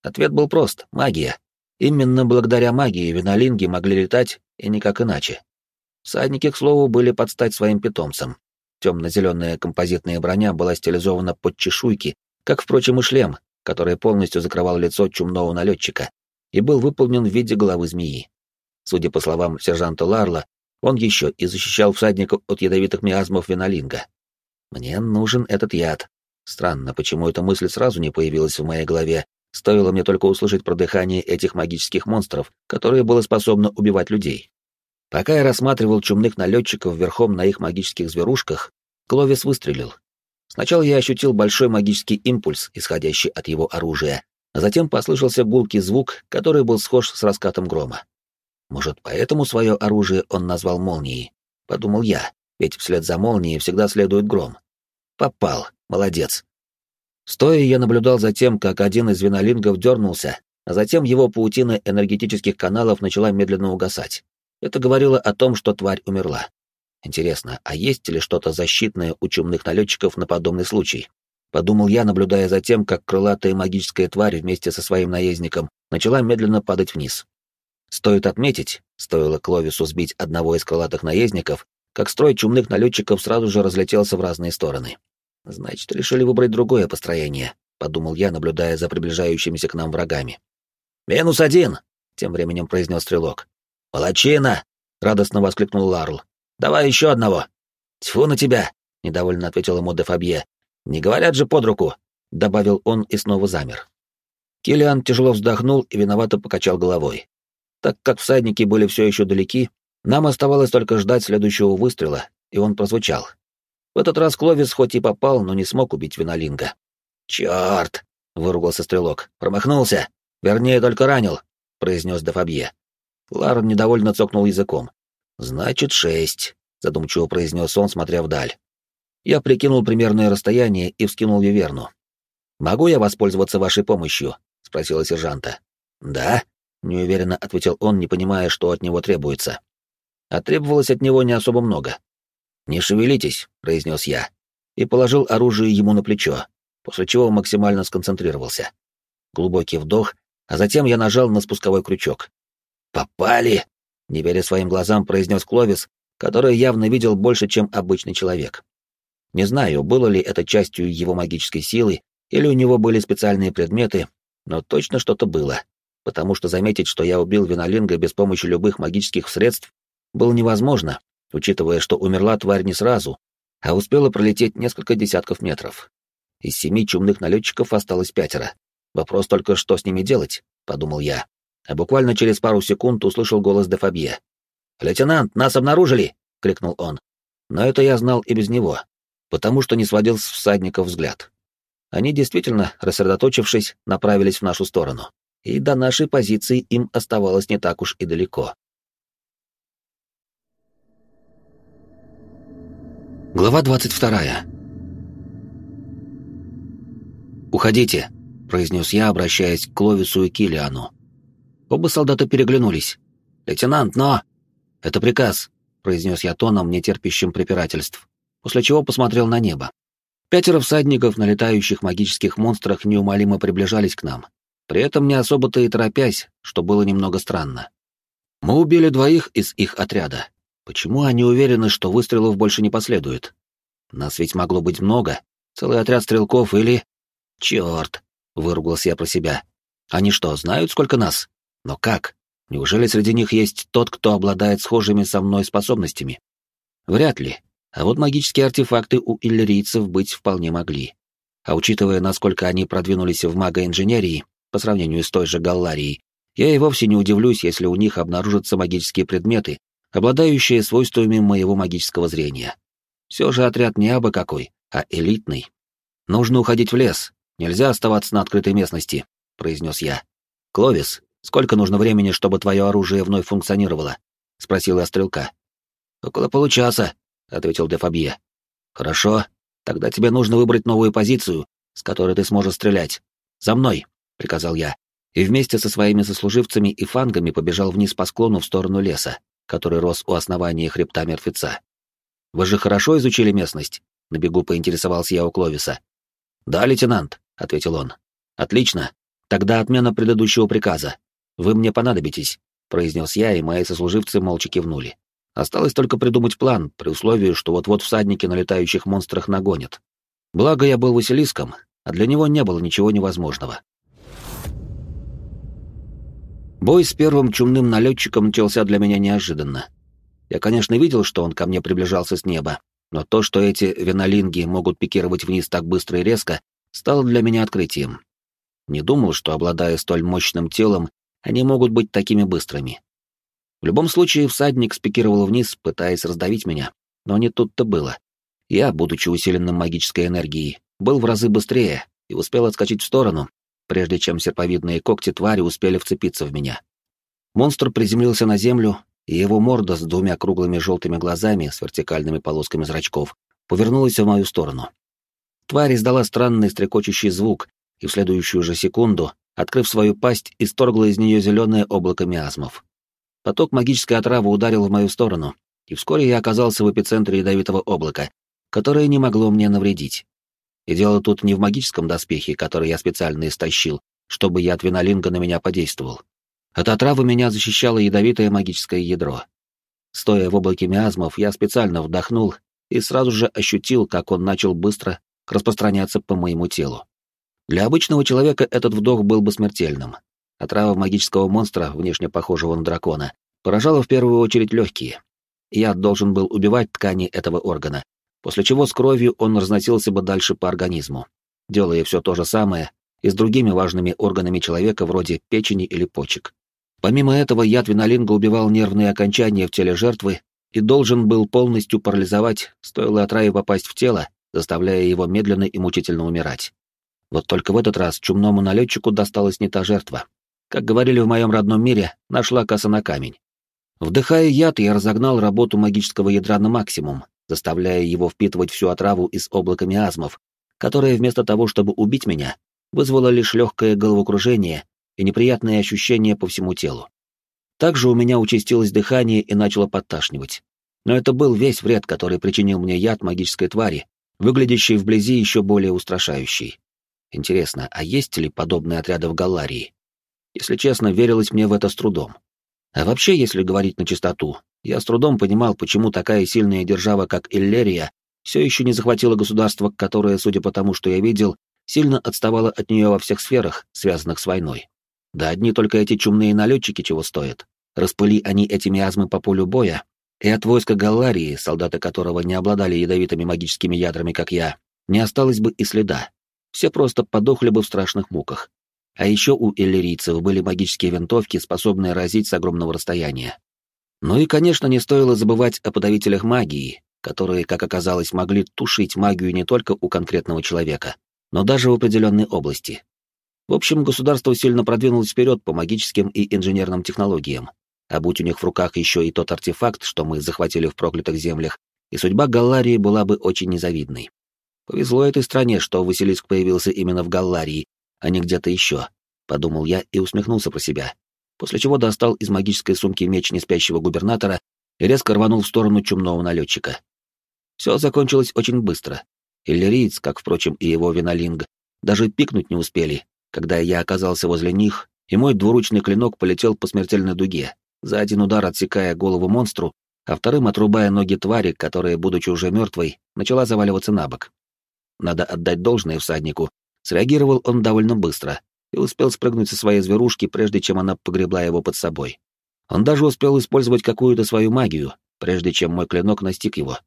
Ответ был прост — магия. Именно благодаря магии винолинги могли летать, и никак иначе. Всадники, к слову, были под стать своим питомцам. Темно-зеленая композитная броня была стилизована под чешуйки, как, впрочем, и шлем, который полностью закрывал лицо чумного налетчика и был выполнен в виде головы змеи. Судя по словам сержанта Ларла, он еще и защищал всадника от ядовитых миазмов винолинга. Мне нужен этот яд. Странно, почему эта мысль сразу не появилась в моей голове. Стоило мне только услышать про дыхание этих магических монстров, которые было способно убивать людей. Пока я рассматривал чумных налетчиков верхом на их магических зверушках, Кловис выстрелил. Сначала я ощутил большой магический импульс, исходящий от его оружия, а затем послышался гулкий звук, который был схож с раскатом грома. Может, поэтому свое оружие он назвал молнией? Подумал я, ведь вслед за молнией всегда следует гром. Попал, молодец. Стоя, я наблюдал за тем, как один из винолингов дернулся, а затем его паутина энергетических каналов начала медленно угасать. Это говорило о том, что тварь умерла. Интересно, а есть ли что-то защитное у чумных налетчиков на подобный случай? Подумал я, наблюдая за тем, как крылатая магическая тварь вместе со своим наездником начала медленно падать вниз. Стоит отметить, стоило Кловису сбить одного из крылатых наездников, как строй чумных налетчиков сразу же разлетелся в разные стороны. Значит, решили выбрать другое построение, подумал я, наблюдая за приближающимися к нам врагами. «Минус один!» — тем временем произнес стрелок. «Молодчина!» — радостно воскликнул Ларл. Давай еще одного. Тьфу на тебя, недовольно ответил ему де Фабье. Не говорят же под руку, добавил он и снова замер. Килиан тяжело вздохнул и виновато покачал головой. Так как всадники были все еще далеки, нам оставалось только ждать следующего выстрела, и он прозвучал. В этот раз Кловис хоть и попал, но не смог убить Винолинга. «Черт!» — выругался стрелок. «Промахнулся! Вернее, только ранил!» — произнес Дефабье. Ларон недовольно цокнул языком. «Значит, шесть», — задумчиво произнес он, смотря вдаль. Я прикинул примерное расстояние и вскинул виверну. «Могу я воспользоваться вашей помощью?» — спросила сержанта. «Да», — неуверенно ответил он, не понимая, что от него требуется. А требовалось от него не особо много. «Не шевелитесь», — произнес я, и положил оружие ему на плечо, после чего максимально сконцентрировался. Глубокий вдох, а затем я нажал на спусковой крючок. «Попали!» не веря своим глазам, произнес Кловис, который явно видел больше, чем обычный человек. Не знаю, было ли это частью его магической силы, или у него были специальные предметы, но точно что-то было, потому что заметить, что я убил Винолинга без помощи любых магических средств, было невозможно, учитывая, что умерла тварь не сразу, а успела пролететь несколько десятков метров. Из семи чумных налетчиков осталось пятеро. Вопрос только, что с ними делать, подумал я а буквально через пару секунд услышал голос де Фабье. «Лейтенант, нас обнаружили!» — крикнул он. Но это я знал и без него, потому что не сводил с всадников взгляд. Они действительно, рассредоточившись, направились в нашу сторону, и до нашей позиции им оставалось не так уж и далеко. Глава двадцать вторая. «Уходите», — произнес я, обращаясь к Кловису и Килиану. Оба солдата переглянулись. «Лейтенант, но...» «Это приказ», — произнес я тоном, не терпящим препирательств, после чего посмотрел на небо. Пятеро всадников на летающих магических монстрах неумолимо приближались к нам, при этом не особо-то и торопясь, что было немного странно. Мы убили двоих из их отряда. Почему они уверены, что выстрелов больше не последует? Нас ведь могло быть много, целый отряд стрелков или... Черт! выругался я про себя. Они что, знают, сколько нас? Но как? Неужели среди них есть тот, кто обладает схожими со мной способностями? Вряд ли. А вот магические артефакты у иллирийцев быть вполне могли. А учитывая, насколько они продвинулись в магоинженерии по сравнению с той же Галларией, я и вовсе не удивлюсь, если у них обнаружатся магические предметы, обладающие свойствами моего магического зрения. Все же отряд не абы какой, а элитный. Нужно уходить в лес, нельзя оставаться на открытой местности, произнес я. Кловис, Сколько нужно времени, чтобы твое оружие вновь функционировало? спросила стрелка. Около получаса, ответил де Фабье. Хорошо, тогда тебе нужно выбрать новую позицию, с которой ты сможешь стрелять. За мной, приказал я, и вместе со своими сослуживцами и фангами побежал вниз по склону в сторону леса, который рос у основания хребта мертвеца. Вы же хорошо изучили местность? На бегу поинтересовался я у Кловиса. Да, лейтенант, ответил он. Отлично. Тогда отмена предыдущего приказа. Вы мне понадобитесь», — произнес я, и мои сослуживцы молча кивнули. Осталось только придумать план, при условии, что вот-вот всадники на летающих монстрах нагонят. Благо я был Василиском, а для него не было ничего невозможного. Бой с первым чумным налетчиком начался для меня неожиданно. Я, конечно, видел, что он ко мне приближался с неба, но то, что эти винолинги могут пикировать вниз так быстро и резко, стало для меня открытием. Не думал, что, обладая столь мощным телом, они могут быть такими быстрыми. В любом случае, всадник спикировал вниз, пытаясь раздавить меня, но не тут-то было. Я, будучи усиленным магической энергией, был в разы быстрее и успел отскочить в сторону, прежде чем серповидные когти твари успели вцепиться в меня. Монстр приземлился на землю, и его морда с двумя круглыми желтыми глазами с вертикальными полосками зрачков повернулась в мою сторону. Тварь издала странный стрекочущий звук, и в следующую же секунду, открыв свою пасть, исторгла из нее зеленое облако миазмов. Поток магической отравы ударил в мою сторону, и вскоре я оказался в эпицентре ядовитого облака, которое не могло мне навредить. И дело тут не в магическом доспехе, который я специально истощил, чтобы яд винолинга на меня подействовал. От отравы меня защищало ядовитое магическое ядро. Стоя в облаке миазмов, я специально вдохнул и сразу же ощутил, как он начал быстро распространяться по моему телу. Для обычного человека этот вдох был бы смертельным. Отрава магического монстра, внешне похожего на дракона, поражала в первую очередь легкие. Яд должен был убивать ткани этого органа, после чего с кровью он разносился бы дальше по организму, делая все то же самое и с другими важными органами человека вроде печени или почек. Помимо этого, яд винолинга убивал нервные окончания в теле жертвы и должен был полностью парализовать, стоило отраве попасть в тело, заставляя его медленно и мучительно умирать. Вот только в этот раз чумному налетчику досталась не та жертва. Как говорили в моем родном мире, нашла коса на камень. Вдыхая яд, я разогнал работу магического ядра на максимум, заставляя его впитывать всю отраву из облака миазмов, которая вместо того, чтобы убить меня, вызвала лишь легкое головокружение и неприятные ощущения по всему телу. Также у меня участилось дыхание и начало подташнивать. Но это был весь вред, который причинил мне яд магической твари, выглядящий вблизи еще более устрашающий. Интересно, а есть ли подобные отряды в Галларии? Если честно, верилось мне в это с трудом. А вообще, если говорить на чистоту, я с трудом понимал, почему такая сильная держава, как Иллерия, все еще не захватила государство, которое, судя по тому, что я видел, сильно отставало от нее во всех сферах, связанных с войной. Да одни только эти чумные налетчики чего стоят. Распыли они эти миазмы по полю боя, и от войска Галларии, солдаты которого не обладали ядовитыми магическими ядрами, как я, не осталось бы и следа. Все просто подохли бы в страшных муках. А еще у иллирийцев были магические винтовки, способные разить с огромного расстояния. Ну и, конечно, не стоило забывать о подавителях магии, которые, как оказалось, могли тушить магию не только у конкретного человека, но даже в определенной области. В общем, государство сильно продвинулось вперед по магическим и инженерным технологиям, а будь у них в руках еще и тот артефакт, что мы захватили в проклятых землях, и судьба Галларии была бы очень незавидной. Повезло этой стране, что Василиск появился именно в Галларии, а не где-то еще, подумал я и усмехнулся про себя, после чего достал из магической сумки меч неспящего губернатора и резко рванул в сторону чумного налетчика. Все закончилось очень быстро. Иллириец, как, впрочем, и его винолинг, даже пикнуть не успели, когда я оказался возле них, и мой двуручный клинок полетел по смертельной дуге, за один удар отсекая голову монстру, а вторым отрубая ноги твари, которая, будучи уже мертвой, начала заваливаться на бок. Надо отдать должное всаднику, среагировал он довольно быстро и успел спрыгнуть со своей зверушки, прежде чем она погребла его под собой. Он даже успел использовать какую-то свою магию, прежде чем мой клинок настиг его.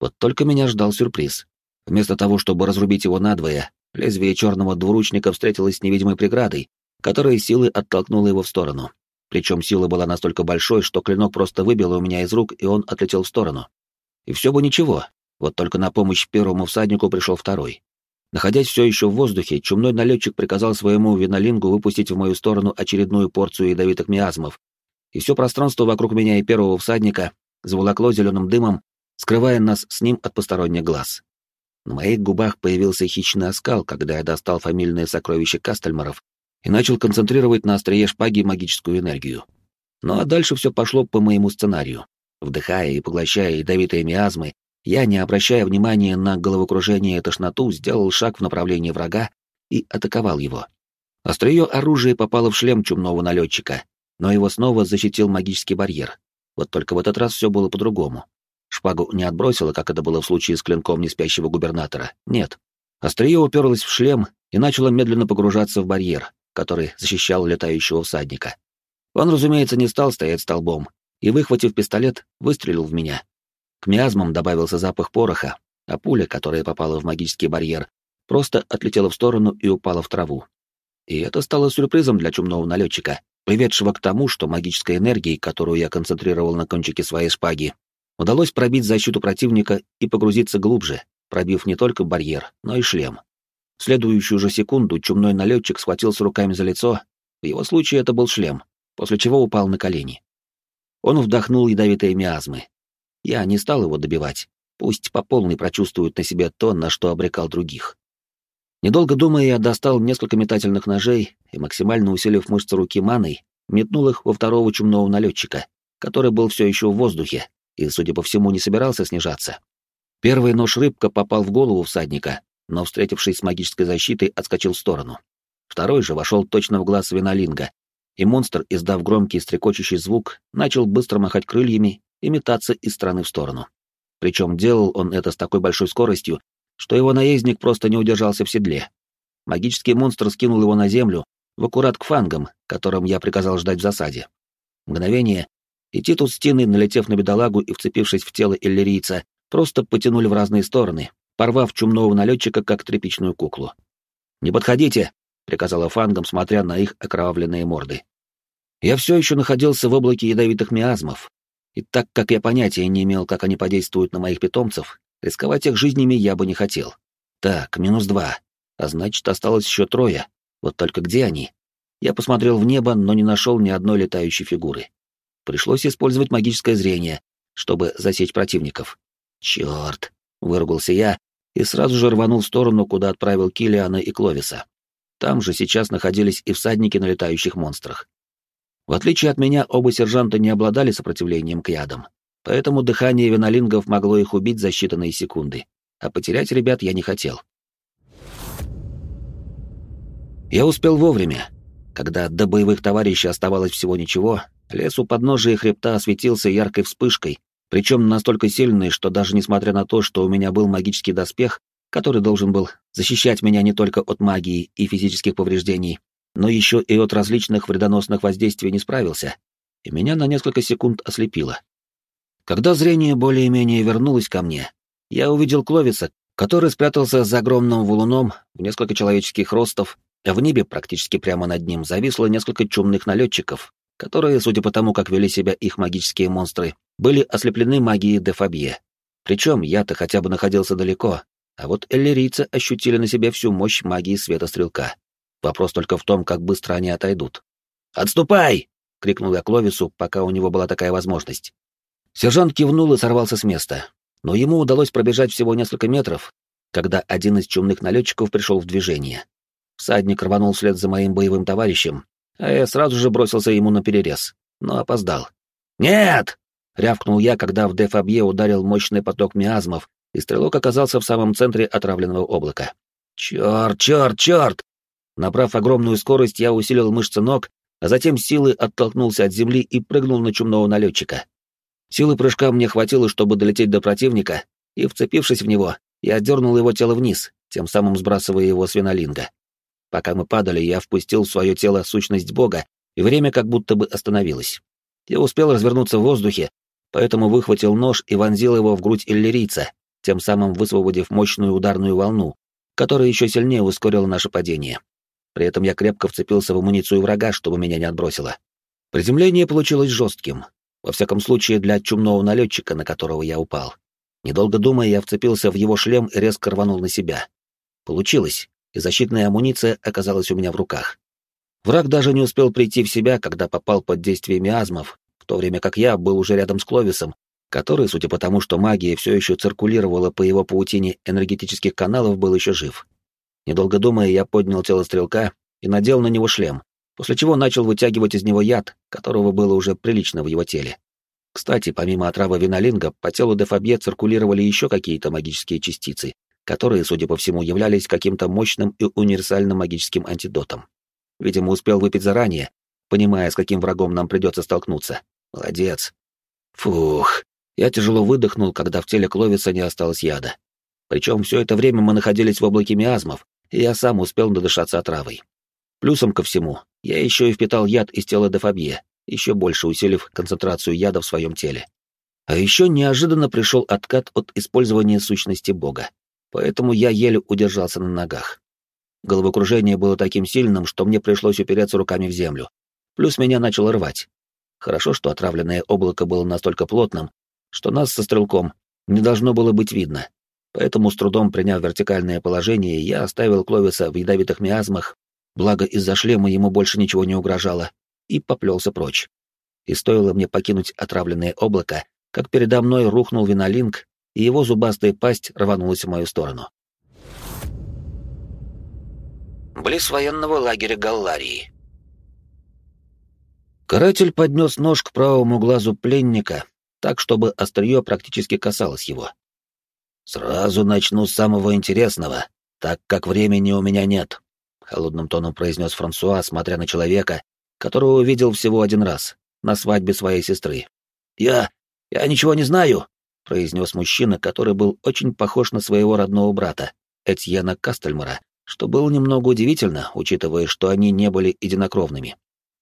Вот только меня ждал сюрприз. Вместо того, чтобы разрубить его надвое, лезвие черного двуручника встретилось с невидимой преградой, которая силой оттолкнула его в сторону. Причем сила была настолько большой, что клинок просто выбил у меня из рук, и он отлетел в сторону. И все бы ничего, вот только на помощь первому всаднику пришел второй. Находясь все еще в воздухе, чумной налетчик приказал своему винолингу выпустить в мою сторону очередную порцию ядовитых миазмов, и все пространство вокруг меня и первого всадника заволокло зеленым дымом, скрывая нас с ним от посторонних глаз. На моих губах появился хищный оскал, когда я достал фамильное сокровище Кастельмаров и начал концентрировать на острие шпаги магическую энергию. Ну а дальше все пошло по моему сценарию. Вдыхая и поглощая ядовитые миазмы, я, не обращая внимания на головокружение и тошноту, сделал шаг в направлении врага и атаковал его. Острие оружия попало в шлем чумного налетчика, но его снова защитил магический барьер. Вот только в этот раз все было по-другому. Шпагу не отбросило, как это было в случае с клинком неспящего губернатора. Нет. Острие уперлось в шлем и начало медленно погружаться в барьер, который защищал летающего всадника. Он, разумеется, не стал стоять столбом и, выхватив пистолет, выстрелил в меня. К миазмам добавился запах пороха, а пуля, которая попала в магический барьер, просто отлетела в сторону и упала в траву. И это стало сюрпризом для чумного налетчика, приведшего к тому, что магической энергией, которую я концентрировал на кончике своей шпаги, Удалось пробить защиту противника и погрузиться глубже, пробив не только барьер, но и шлем. В следующую же секунду чумной налетчик схватился руками за лицо, в его случае это был шлем, после чего упал на колени. Он вдохнул ядовитые миазмы. Я не стал его добивать, пусть по полной прочувствует на себе то, на что обрекал других. Недолго думая, я достал несколько метательных ножей и, максимально усилив мышцы руки маной, метнул их во второго чумного налетчика, который был все еще в воздухе и, судя по всему, не собирался снижаться. Первый нож рыбка попал в голову всадника, но, встретившись с магической защитой, отскочил в сторону. Второй же вошел точно в глаз винолинга, и монстр, издав громкий стрекочущий звук, начал быстро махать крыльями и метаться из стороны в сторону. Причем делал он это с такой большой скоростью, что его наездник просто не удержался в седле. Магический монстр скинул его на землю, в аккурат к фангам, которым я приказал ждать в засаде. Мгновение, и Титус Стины, налетев на бедолагу и вцепившись в тело иллирийца, просто потянули в разные стороны, порвав чумного налетчика как тряпичную куклу. «Не подходите!» — приказала фангам, смотря на их окровавленные морды. Я все еще находился в облаке ядовитых миазмов, и так как я понятия не имел, как они подействуют на моих питомцев, Рисковать их жизнями я бы не хотел. Так, минус два. А значит, осталось еще трое. Вот только где они? Я посмотрел в небо, но не нашел ни одной летающей фигуры. Пришлось использовать магическое зрение, чтобы засечь противников. Черт! выругался я и сразу же рванул в сторону, куда отправил Килиана и Кловиса. Там же сейчас находились и всадники на летающих монстрах. В отличие от меня, оба сержанта не обладали сопротивлением к ядам, поэтому дыхание винолингов могло их убить за считанные секунды, а потерять ребят я не хотел. Я успел вовремя. Когда до боевых товарищей оставалось всего ничего, лес у подножия хребта осветился яркой вспышкой, причем настолько сильной, что даже несмотря на то, что у меня был магический доспех, который должен был защищать меня не только от магии и физических повреждений, но еще и от различных вредоносных воздействий не справился, и меня на несколько секунд ослепило. Когда зрение более-менее вернулось ко мне, я увидел Кловиса, который спрятался за огромным валуном в несколько человеческих ростов, а в небе практически прямо над ним зависло несколько чумных налетчиков, которые, судя по тому, как вели себя их магические монстры, были ослеплены магией Дефабье. Причем я-то хотя бы находился далеко, а вот эллирийцы ощутили на себе всю мощь магии света стрелка. Вопрос только в том, как быстро они отойдут. «Отступай!» — крикнул я Кловису, пока у него была такая возможность. Сержант кивнул и сорвался с места, но ему удалось пробежать всего несколько метров, когда один из чумных налетчиков пришел в движение. Всадник рванул вслед за моим боевым товарищем, а я сразу же бросился ему на перерез, но опоздал. «Нет!» — рявкнул я, когда в Дефабье ударил мощный поток миазмов, и стрелок оказался в самом центре отравленного облака. «Черт, черт, черт!» Набрав огромную скорость, я усилил мышцы ног, а затем силой оттолкнулся от земли и прыгнул на чумного налетчика. Силы прыжка мне хватило, чтобы долететь до противника, и, вцепившись в него, я дернул его тело вниз, тем самым сбрасывая его с винолинга. Пока мы падали, я впустил в свое тело сущность бога, и время как будто бы остановилось. Я успел развернуться в воздухе, поэтому выхватил нож и вонзил его в грудь иллирийца, тем самым высвободив мощную ударную волну, которая еще сильнее ускорила наше падение. При этом я крепко вцепился в амуницию врага, чтобы меня не отбросило. Приземление получилось жестким, во всяком случае, для чумного налетчика, на которого я упал. Недолго думая, я вцепился в его шлем и резко рванул на себя. Получилось, и защитная амуниция оказалась у меня в руках. Враг даже не успел прийти в себя, когда попал под действие миазмов, в то время как я был уже рядом с Кловисом, который, судя по тому, что магия все еще циркулировала по его паутине энергетических каналов, был еще жив. Недолго думая, я поднял тело стрелка и надел на него шлем, после чего начал вытягивать из него яд, которого было уже прилично в его теле. Кстати, помимо отравы винолинга, по телу Дефабье циркулировали еще какие-то магические частицы, которые, судя по всему, являлись каким-то мощным и универсальным магическим антидотом. Видимо, успел выпить заранее, понимая, с каким врагом нам придется столкнуться. Молодец. Фух. Я тяжело выдохнул, когда в теле Кловица не осталось яда. Причем все это время мы находились в облаке миазмов, и я сам успел надышаться отравой. Плюсом ко всему, я еще и впитал яд из тела Дефабье, еще больше усилив концентрацию яда в своем теле. А еще неожиданно пришел откат от использования сущности Бога, поэтому я еле удержался на ногах. Головокружение было таким сильным, что мне пришлось упереться руками в землю. Плюс меня начало рвать. Хорошо, что отравленное облако было настолько плотным, что нас со стрелком не должно было быть видно. Поэтому, с трудом приняв вертикальное положение, я оставил Кловиса в ядовитых миазмах, благо из-за шлема ему больше ничего не угрожало, и поплелся прочь. И стоило мне покинуть отравленное облако, как передо мной рухнул винолинг, и его зубастая пасть рванулась в мою сторону. Близ военного лагеря Галларии. Каратель поднес нож к правому глазу пленника, так, чтобы острие практически касалось его. «Сразу начну с самого интересного, так как времени у меня нет», — холодным тоном произнес Франсуа, смотря на человека, которого увидел всего один раз, на свадьбе своей сестры. «Я... я ничего не знаю», — произнес мужчина, который был очень похож на своего родного брата, Этьена Кастельмара, что было немного удивительно, учитывая, что они не были единокровными.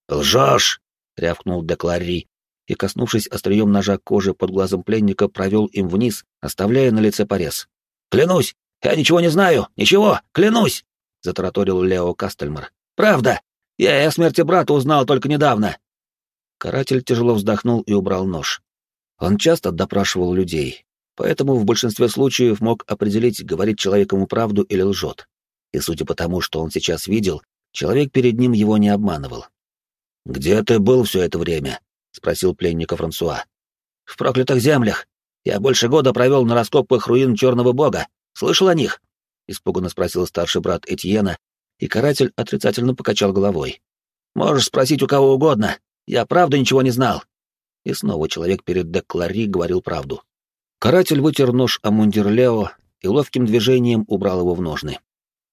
«Лжешь!» — рявкнул Декларри, и, коснувшись острием ножа кожи под глазом пленника, провел им вниз, оставляя на лице порез. «Клянусь! Я ничего не знаю! Ничего! Клянусь!» — затараторил Лео Кастельмар. «Правда! Я и о смерти брата узнал только недавно!» Каратель тяжело вздохнул и убрал нож. Он часто допрашивал людей, поэтому в большинстве случаев мог определить, говорит человек ему правду или лжет. И судя по тому, что он сейчас видел, человек перед ним его не обманывал. «Где ты был все это время?» — спросил пленника Франсуа. «В проклятых землях. Я больше года провел на раскопках руин Черного Бога. Слышал о них?» — испуганно спросил старший брат Этьена, и каратель отрицательно покачал головой. «Можешь спросить у кого угодно. Я правда ничего не знал». И снова человек перед Деклари говорил правду. Каратель вытер нож о мундир Лео и ловким движением убрал его в ножны.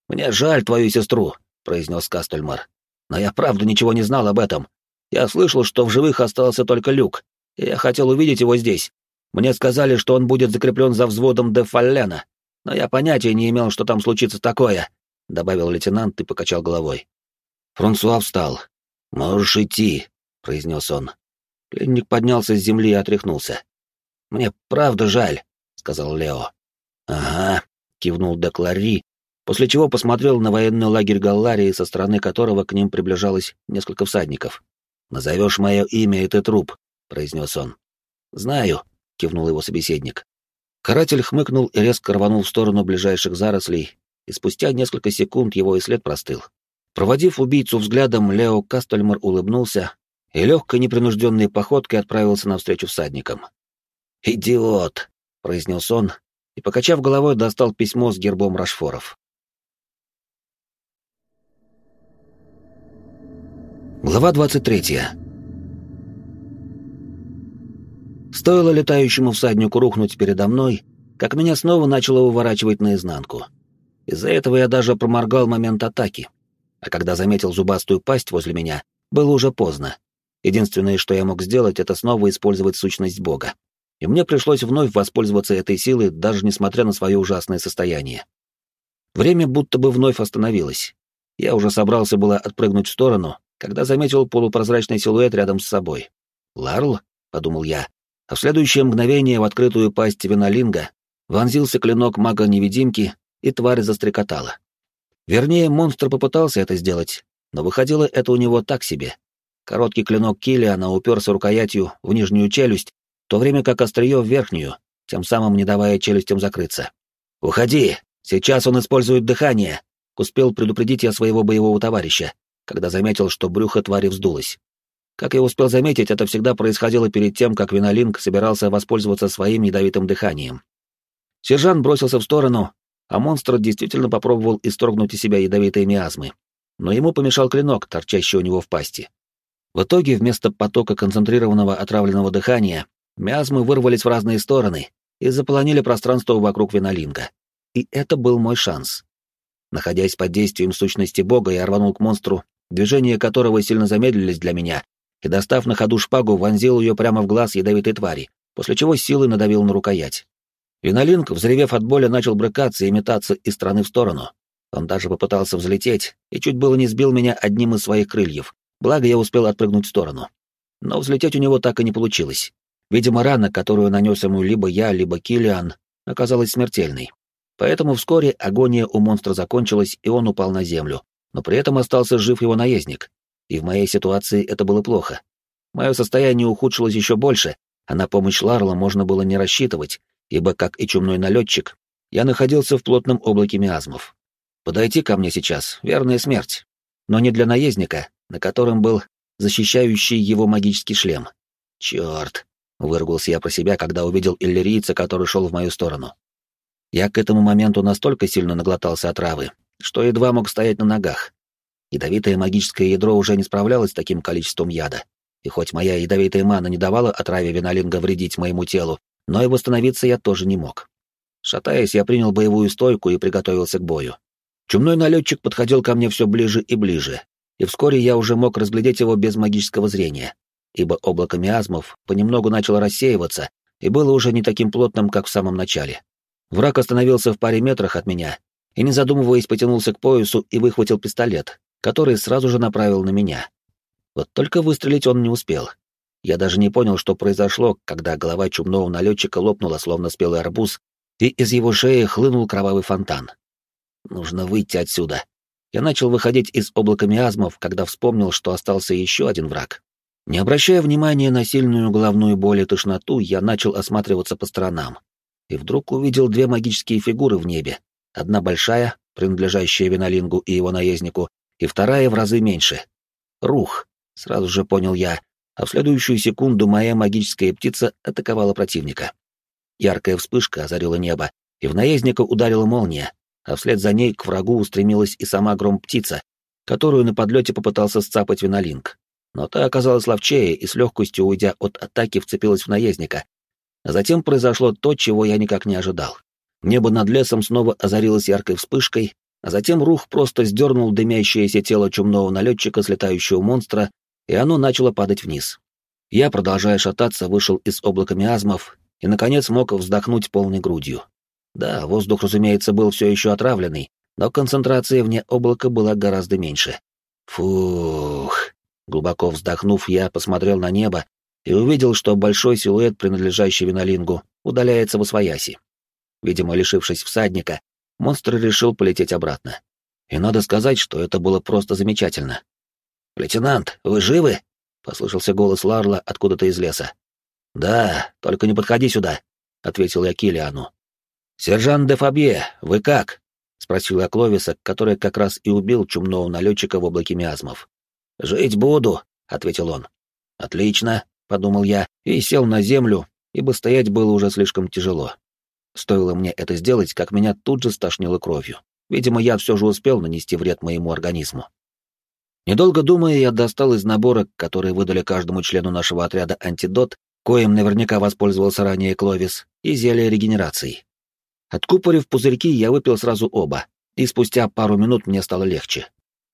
«Мне жаль твою сестру», — произнес Кастельмар. Но я правда ничего не знал об этом. Я слышал, что в живых остался только Люк, я хотел увидеть его здесь. Мне сказали, что он будет закреплен за взводом де Фаллена, но я понятия не имел, что там случится такое», — добавил лейтенант и покачал головой. Франсуа встал. «Можешь идти», — произнес он. Пленник поднялся с земли и отряхнулся. «Мне правда жаль», — сказал Лео. «Ага», — кивнул Деклари, после чего посмотрел на военный лагерь Галларии, со стороны которого к ним приближалось несколько всадников. «Назовешь мое имя, и ты труп», — произнес он. «Знаю», — кивнул его собеседник. Каратель хмыкнул и резко рванул в сторону ближайших зарослей, и спустя несколько секунд его и след простыл. Проводив убийцу взглядом, Лео Кастельмар улыбнулся и легкой непринужденной походкой отправился навстречу всадникам. «Идиот!» — произнес он, и, покачав головой, достал письмо с гербом Рашфоров. Глава 23. Стоило летающему всаднику рухнуть передо мной, как меня снова начало выворачивать наизнанку. Из-за этого я даже проморгал момент атаки. А когда заметил зубастую пасть возле меня, было уже поздно. Единственное, что я мог сделать, это снова использовать сущность Бога. И мне пришлось вновь воспользоваться этой силой, даже несмотря на свое ужасное состояние. Время будто бы вновь остановилось. Я уже собрался было отпрыгнуть в сторону, когда заметил полупрозрачный силуэт рядом с собой. «Ларл?» — подумал я, а в следующее мгновение в открытую пасть винолинга вонзился клинок мага-невидимки, и тварь застрекотала. Вернее, монстр попытался это сделать, но выходило это у него так себе. Короткий клинок Киллиана уперся рукоятью в нижнюю челюсть, в то время как острие в верхнюю, тем самым не давая челюстям закрыться. «Уходи! Сейчас он использует дыхание!» — успел предупредить я своего боевого товарища, когда заметил, что брюхо твари вздулось. Как я успел заметить, это всегда происходило перед тем, как Винолинг собирался воспользоваться своим ядовитым дыханием. Сержант бросился в сторону, а монстр действительно попробовал исторгнуть из себя ядовитые миазмы. Но ему помешал клинок, торчащий у него в пасти. В итоге, вместо потока концентрированного отравленного дыхания, миазмы вырвались в разные стороны и заполонили пространство вокруг Винолинга. И это был мой шанс. Находясь под действием сущности бога, я рванул к монстру, движения которого сильно замедлились для меня, и, достав на ходу шпагу, вонзил ее прямо в глаз ядовитой твари, после чего силой надавил на рукоять. Винолинг, взревев от боли, начал брыкаться и метаться из стороны в сторону. Он даже попытался взлететь и чуть было не сбил меня одним из своих крыльев, благо я успел отпрыгнуть в сторону. Но взлететь у него так и не получилось. Видимо, рана, которую нанес ему либо я, либо Килиан, оказалась смертельной. Поэтому вскоре агония у монстра закончилась, и он упал на землю, но при этом остался жив его наездник. И в моей ситуации это было плохо. Мое состояние ухудшилось еще больше, а на помощь Ларла можно было не рассчитывать, ибо, как и чумной налетчик, я находился в плотном облаке миазмов. Подойти ко мне сейчас — верная смерть. Но не для наездника, на котором был защищающий его магический шлем. Черт! Выругался я про себя, когда увидел иллирийца, который шел в мою сторону. Я к этому моменту настолько сильно наглотался отравы, что едва мог стоять на ногах. Ядовитое магическое ядро уже не справлялось с таким количеством яда. И хоть моя ядовитая мана не давала отраве винолинга вредить моему телу, но и восстановиться я тоже не мог. Шатаясь, я принял боевую стойку и приготовился к бою. Чумной налетчик подходил ко мне все ближе и ближе, и вскоре я уже мог разглядеть его без магического зрения, ибо облако миазмов понемногу начало рассеиваться и было уже не таким плотным, как в самом начале. Враг остановился в паре метрах от меня и, не задумываясь, потянулся к поясу и выхватил пистолет, который сразу же направил на меня. Вот только выстрелить он не успел. Я даже не понял, что произошло, когда голова чумного налетчика лопнула, словно спелый арбуз, и из его шеи хлынул кровавый фонтан. Нужно выйти отсюда. Я начал выходить из облака миазмов, когда вспомнил, что остался еще один враг. Не обращая внимания на сильную головную боль и тошноту, я начал осматриваться по сторонам. И вдруг увидел две магические фигуры в небе. Одна большая, принадлежащая Винолингу и его наезднику, и вторая в разы меньше. Рух, сразу же понял я, а в следующую секунду моя магическая птица атаковала противника. Яркая вспышка озарила небо, и в наездника ударила молния, а вслед за ней к врагу устремилась и сама гром-птица, которую на подлете попытался сцапать Винолинг. Но та оказалась ловчее и с легкостью, уйдя от атаки, вцепилась в наездника. А затем произошло то, чего я никак не ожидал. Небо над лесом снова озарилось яркой вспышкой, а затем рух просто сдернул дымящееся тело чумного налетчика с летающего монстра, и оно начало падать вниз. Я, продолжая шататься, вышел из облака миазмов и, наконец, мог вздохнуть полной грудью. Да, воздух, разумеется, был все еще отравленный, но концентрация вне облака была гораздо меньше. Фух. Глубоко вздохнув, я посмотрел на небо и увидел, что большой силуэт, принадлежащий Винолингу, удаляется в освояси. Видимо, лишившись всадника, монстр решил полететь обратно. И надо сказать, что это было просто замечательно. «Лейтенант, вы живы?» — послышался голос Ларла откуда-то из леса. «Да, только не подходи сюда», — ответил я Килиану. «Сержант де Фабье, вы как?» — спросил я Кловиса, который как раз и убил чумного налетчика в облаке миазмов. «Жить буду», — ответил он. «Отлично», — подумал я, и сел на землю, ибо стоять было уже слишком тяжело. Стоило мне это сделать, как меня тут же стошнило кровью. Видимо, я все же успел нанести вред моему организму. Недолго думая, я достал из набора, который выдали каждому члену нашего отряда антидот, коим наверняка воспользовался ранее Кловис, и зелье регенерации. Откупорив пузырьки, я выпил сразу оба, и спустя пару минут мне стало легче.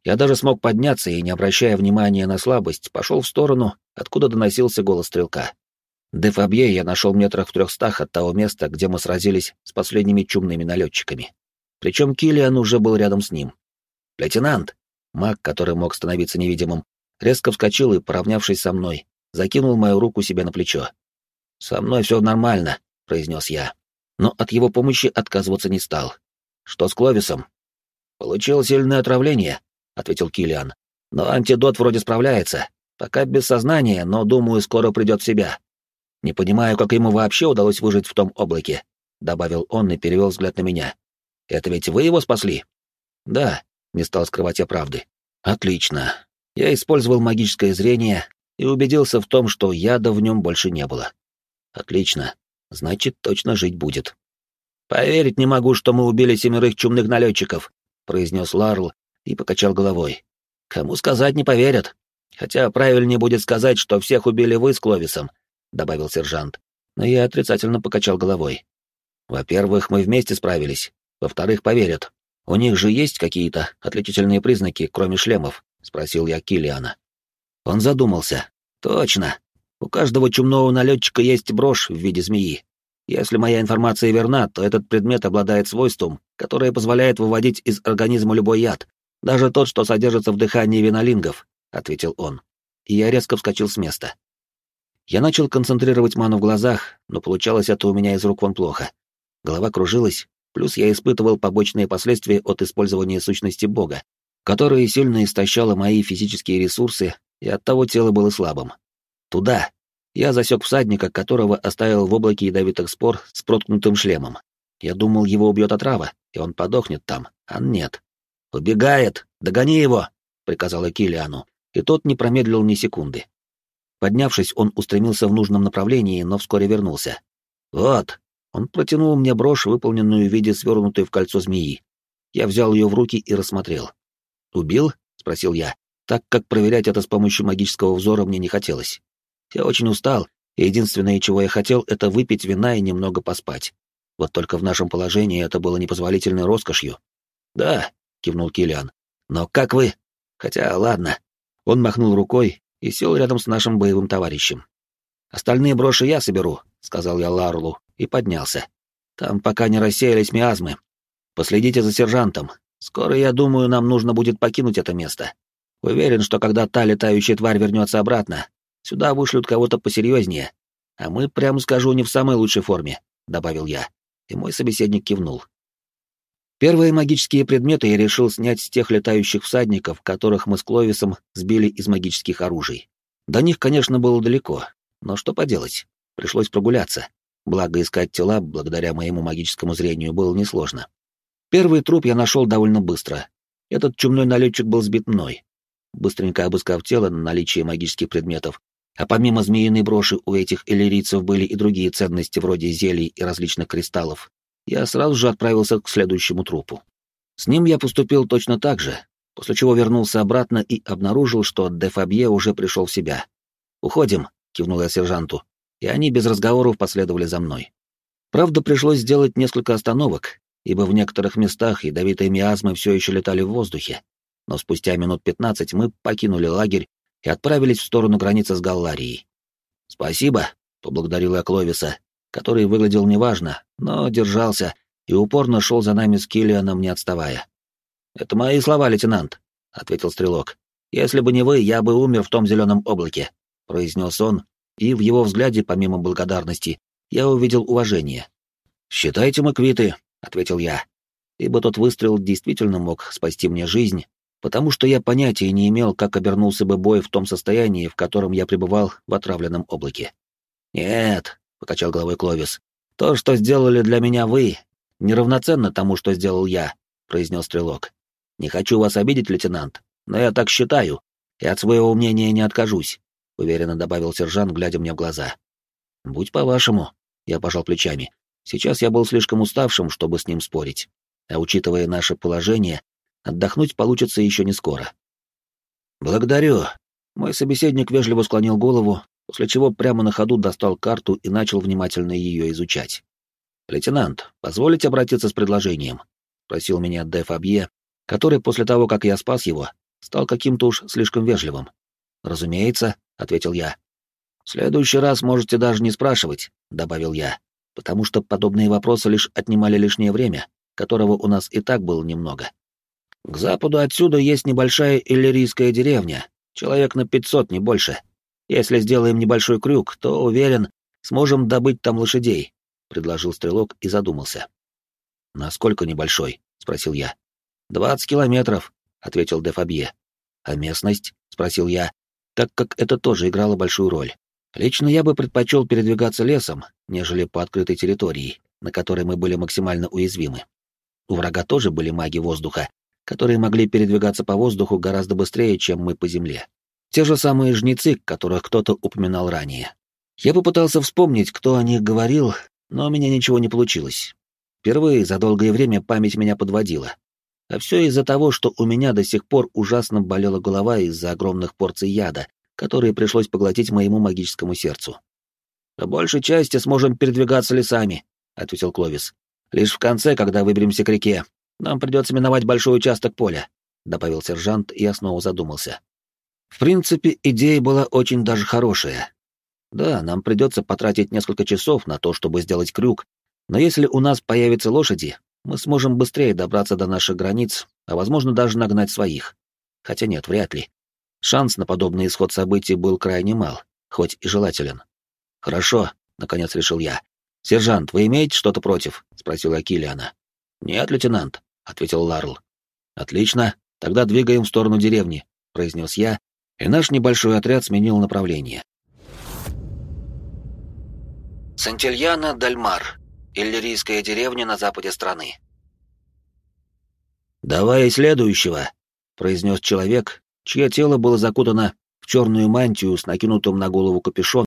Я даже смог подняться и, не обращая внимания на слабость, пошел в сторону, откуда доносился голос стрелка. Де Фабье я нашел метрах в трехстах от того места, где мы сразились с последними чумными налетчиками. Причем Киллиан уже был рядом с ним. «Лейтенант!» Маг, который мог становиться невидимым, резко вскочил и, поравнявшись со мной, закинул мою руку себе на плечо. «Со мной все нормально», — произнес я но от его помощи отказываться не стал. Что с Кловисом? Получил сильное отравление, ответил Килиан. Но антидот вроде справляется. Пока без сознания, но, думаю, скоро придет в себя. Не понимаю, как ему вообще удалось выжить в том облаке, добавил он и перевел взгляд на меня. Это ведь вы его спасли? Да, не стал скрывать я правды. Отлично. Я использовал магическое зрение и убедился в том, что яда в нем больше не было. Отлично значит, точно жить будет. «Поверить не могу, что мы убили семерых чумных налетчиков», — произнес Ларл и покачал головой. «Кому сказать не поверят. Хотя правильнее будет сказать, что всех убили вы с Кловисом», — добавил сержант. Но я отрицательно покачал головой. «Во-первых, мы вместе справились. Во-вторых, поверят. У них же есть какие-то отличительные признаки, кроме шлемов?» — спросил я Килиана. Он задумался. «Точно. У каждого чумного налетчика есть брошь в виде змеи. Если моя информация верна, то этот предмет обладает свойством, которое позволяет выводить из организма любой яд, даже тот, что содержится в дыхании винолингов, — ответил он. И я резко вскочил с места. Я начал концентрировать ману в глазах, но получалось это у меня из рук вон плохо. Голова кружилась, плюс я испытывал побочные последствия от использования сущности Бога, которая сильно истощала мои физические ресурсы, и оттого тело было слабым. Туда. Я засек всадника, которого оставил в облаке ядовитых спор с проткнутым шлемом. Я думал, его убьет отрава, и он подохнет там, а нет. «Убегает! Догони его!» — приказала Килиану, и тот не промедлил ни секунды. Поднявшись, он устремился в нужном направлении, но вскоре вернулся. «Вот!» — он протянул мне брошь, выполненную в виде свернутой в кольцо змеи. Я взял ее в руки и рассмотрел. «Убил?» — спросил я, так как проверять это с помощью магического взора мне не хотелось. Я очень устал, и единственное, чего я хотел, это выпить вина и немного поспать. Вот только в нашем положении это было непозволительной роскошью. «Да», — кивнул Килиан. «Но как вы?» «Хотя, ладно». Он махнул рукой и сел рядом с нашим боевым товарищем. «Остальные броши я соберу», — сказал я Ларлу и поднялся. «Там пока не рассеялись миазмы. Последите за сержантом. Скоро, я думаю, нам нужно будет покинуть это место. Уверен, что когда та летающая тварь вернется обратно, Сюда вышлют кого-то посерьезнее. А мы, прямо скажу, не в самой лучшей форме», — добавил я. И мой собеседник кивнул. Первые магические предметы я решил снять с тех летающих всадников, которых мы с Кловисом сбили из магических оружий. До них, конечно, было далеко, но что поделать, пришлось прогуляться. Благо искать тела, благодаря моему магическому зрению, было несложно. Первый труп я нашел довольно быстро. Этот чумной налетчик был сбит мной. Быстренько обыскав тело на наличие магических предметов, а помимо змеиной броши у этих иллирийцев были и другие ценности вроде зелий и различных кристаллов. Я сразу же отправился к следующему трупу. С ним я поступил точно так же, после чего вернулся обратно и обнаружил, что де Фабье уже пришел в себя. «Уходим», — кивнул я сержанту, и они без разговоров последовали за мной. Правда, пришлось сделать несколько остановок, ибо в некоторых местах ядовитые миазмы все еще летали в воздухе, но спустя минут пятнадцать мы покинули лагерь и отправились в сторону границы с Галларией. «Спасибо», — поблагодарил я Кловиса, который выглядел неважно, но держался и упорно шел за нами с Киллианом, не отставая. «Это мои слова, лейтенант», — ответил стрелок. «Если бы не вы, я бы умер в том зеленом облаке», — произнес он, и в его взгляде, помимо благодарности, я увидел уважение. «Считайте мы квиты», — ответил я, ибо тот выстрел действительно мог спасти мне жизнь, потому что я понятия не имел, как обернулся бы бой в том состоянии, в котором я пребывал в отравленном облаке. «Нет», — покачал головой Кловис, — «то, что сделали для меня вы, неравноценно тому, что сделал я», — произнес Стрелок. «Не хочу вас обидеть, лейтенант, но я так считаю, и от своего мнения не откажусь», — уверенно добавил сержант, глядя мне в глаза. «Будь по-вашему», — я пожал плечами. «Сейчас я был слишком уставшим, чтобы с ним спорить. А учитывая наше положение, Отдохнуть получится еще не скоро. «Благодарю». Мой собеседник вежливо склонил голову, после чего прямо на ходу достал карту и начал внимательно ее изучать. «Лейтенант, позволите обратиться с предложением?» — спросил меня Де Фабье, который после того, как я спас его, стал каким-то уж слишком вежливым. «Разумеется», — ответил я. «В следующий раз можете даже не спрашивать», — добавил я, потому что подобные вопросы лишь отнимали лишнее время, которого у нас и так было немного. К западу отсюда есть небольшая иллирийская деревня, человек на пятьсот, не больше. Если сделаем небольшой крюк, то, уверен, сможем добыть там лошадей», — предложил стрелок и задумался. «Насколько небольшой?» — спросил я. «Двадцать километров», — ответил де Фабье. «А местность?» — спросил я, так как это тоже играло большую роль. Лично я бы предпочел передвигаться лесом, нежели по открытой территории, на которой мы были максимально уязвимы. У врага тоже были маги воздуха, которые могли передвигаться по воздуху гораздо быстрее, чем мы по земле. Те же самые жнецы, которых кто-то упоминал ранее. Я попытался вспомнить, кто о них говорил, но у меня ничего не получилось. Впервые за долгое время память меня подводила. А все из-за того, что у меня до сих пор ужасно болела голова из-за огромных порций яда, которые пришлось поглотить моему магическому сердцу. «По большей части сможем передвигаться лесами», — ответил Кловис. «Лишь в конце, когда выберемся к реке, нам придется миновать большой участок поля», — добавил сержант, и я снова задумался. В принципе, идея была очень даже хорошая. Да, нам придется потратить несколько часов на то, чтобы сделать крюк, но если у нас появятся лошади, мы сможем быстрее добраться до наших границ, а возможно даже нагнать своих. Хотя нет, вряд ли. Шанс на подобный исход событий был крайне мал, хоть и желателен. «Хорошо», — наконец решил я. «Сержант, вы имеете что-то против?» — спросила Килиана. «Нет, лейтенант ответил Ларл. Отлично, тогда двигаем в сторону деревни, произнес я, и наш небольшой отряд сменил направление. Сантильяна Дальмар, иллирийская деревня на западе страны. «Давай следующего», — произнес человек, чье тело было закутано в черную мантию с накинутым на голову капюшоном,